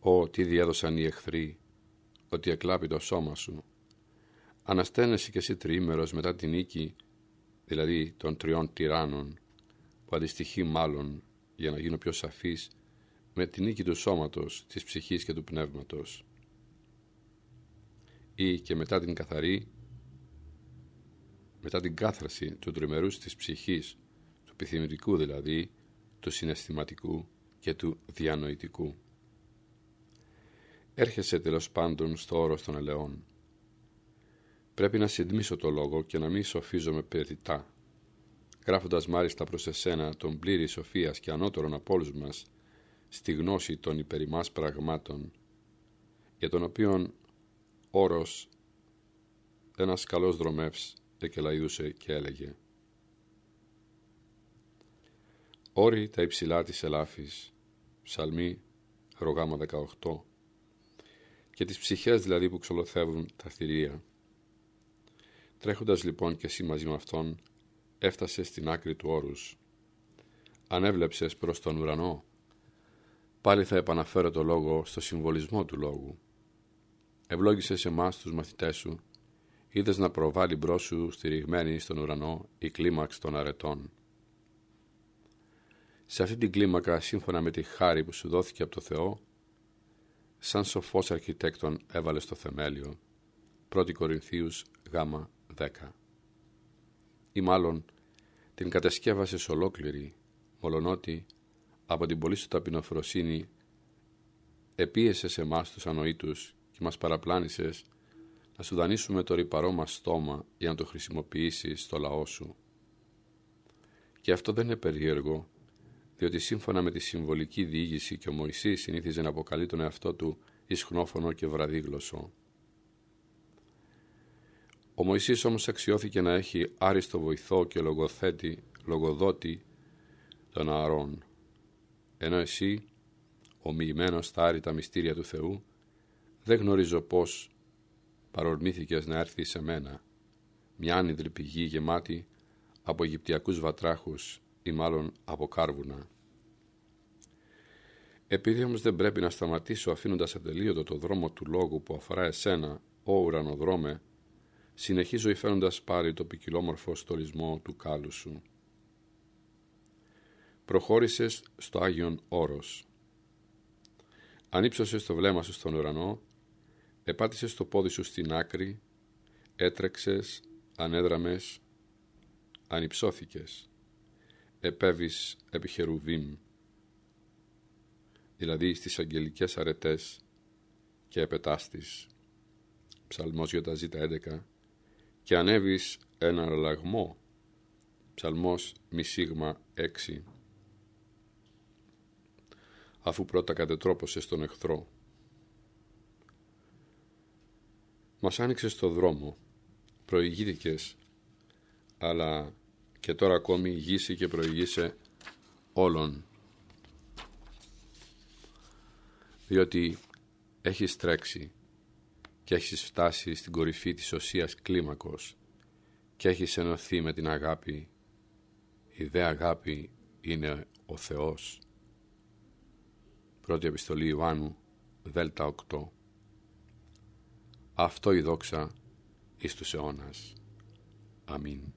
Ω, τι διέδωσαν οι εχθροί, ότι εκλάπει το σώμα σου, ανασταίνεσαι και εσύ τριήμερος μετά την νίκη, δηλαδή των τριών τυράννων, που αντιστοιχεί μάλλον, για να γίνω πιο σαφής, με την νίκη του σώματος, της ψυχής και του πνεύματος. Ή και μετά την καθαρή, μετά την κάθραση του τριμερούς της ψυχής, του επιθυμητικού δηλαδή, του συναισθηματικού και του διανοητικού. Έρχεσαι τέλος πάντων στο όρος των ελαιών. Πρέπει να συντμήσω το λόγο και να μην σοφίζομαι περιτά. Γράφοντας μάλιστα προς εσένα τον πλήρη σοφίας και ανώτερον από όλους μας στη γνώση των υπερημάς πραγμάτων, για τον οποίον όρος ένας καλός δρομεύς εκελαϊδούσε και έλεγε Όρη τα υψηλά της ελάφης, ψαλμή ρογάμα 18 και τις ψυχές δηλαδή που ξολοθεύουν τα θηρία. Τρέχοντας λοιπόν και εσύ μαζί με αυτόν, έφτασες στην άκρη του όρους. Αν έβλεψες προς τον ουρανό, πάλι θα επαναφέρω το λόγο στο συμβολισμό του λόγου. Ευλόγησες σε εμάς τους μαθητές σου, είδες να προβάλλει μπρος σου στηριγμένη στον ουρανό η κλίμαξ των αρετών. Σε αυτή την κλίμακα, σύμφωνα με τη χάρη που σου δόθηκε από το Θεό, σαν σοφός αρχιτέκτον έβαλες στο θεμέλιο, 1 Κορινθίους γ 10. Ή μάλλον την κατασκεύασες ολόκληρη, μολονότι από την πολύ σου ταπεινοφροσύνη επίεσε σε εμάς τους ανοήτους και μας παραπλάνησες να σου δανείσουμε το ρηπαρό μας στόμα για να το χρησιμοποιήσεις στο λαό σου. Και αυτό δεν είναι περίεργο, διότι σύμφωνα με τη συμβολική διήγηση και ο Μωυσής συνήθιζε να αποκαλεί τον εαυτό του ισχνόφωνο και βραδίγλωσσο. Ο Μωυσής όμως αξιώθηκε να έχει άριστο βοηθό και λογοθέτη, λογοδότη τον Ααρών, ενώ εσύ, ομοιημένος στα άρρητα μυστήρια του Θεού, δεν γνωρίζω πώς παρορμήθηκες να έρθεις σε μένα, μια άνυδρη πηγή γεμάτη από Αιγυπτιακούς βατράχους ή μάλλον από κάρβουνα. Επειδή όμως δεν πρέπει να σταματήσω αφήνοντας ατελείωτο το δρόμο του λόγου που αφορά εσένα, ο ουρανοδρόμε, συνεχίζω υφαίνοντας πάλι το ποικιλόμορφο στολισμό του κάλου σου. Προχώρησες στο Άγιον Όρος. Ανύψωσες το βλέμμα σου στον ουρανό, επάτησες το πόδι σου στην άκρη, έτρεξες, ανέδραμες, ανυψώθηκες, επέβης επί Χερουβίμ, δηλαδή στις αγγελικές αρετές και επετάστης. Ψαλμός Ιωτα Ζήτα 11 και ανέβεις έναν αλλαγμό. Ψαλμός μη σίγμα 6 αφού πρώτα κατετρόπωσες τον εχθρό. Μας άνοιξες το δρόμο, προηγήθηκες, αλλά και τώρα ακόμη γύσει και προηγήσε όλων. Διότι έχεις τρέξει και έχεις φτάσει στην κορυφή της οσίας κλίμακος και έχεις ενωθεί με την αγάπη. Η δε αγάπη είναι ο Θεός. Πρώτη επιστολή Ιωάννου, Δέλτα 8. Αυτό η δόξα εις τους αιώνας. Αμήν.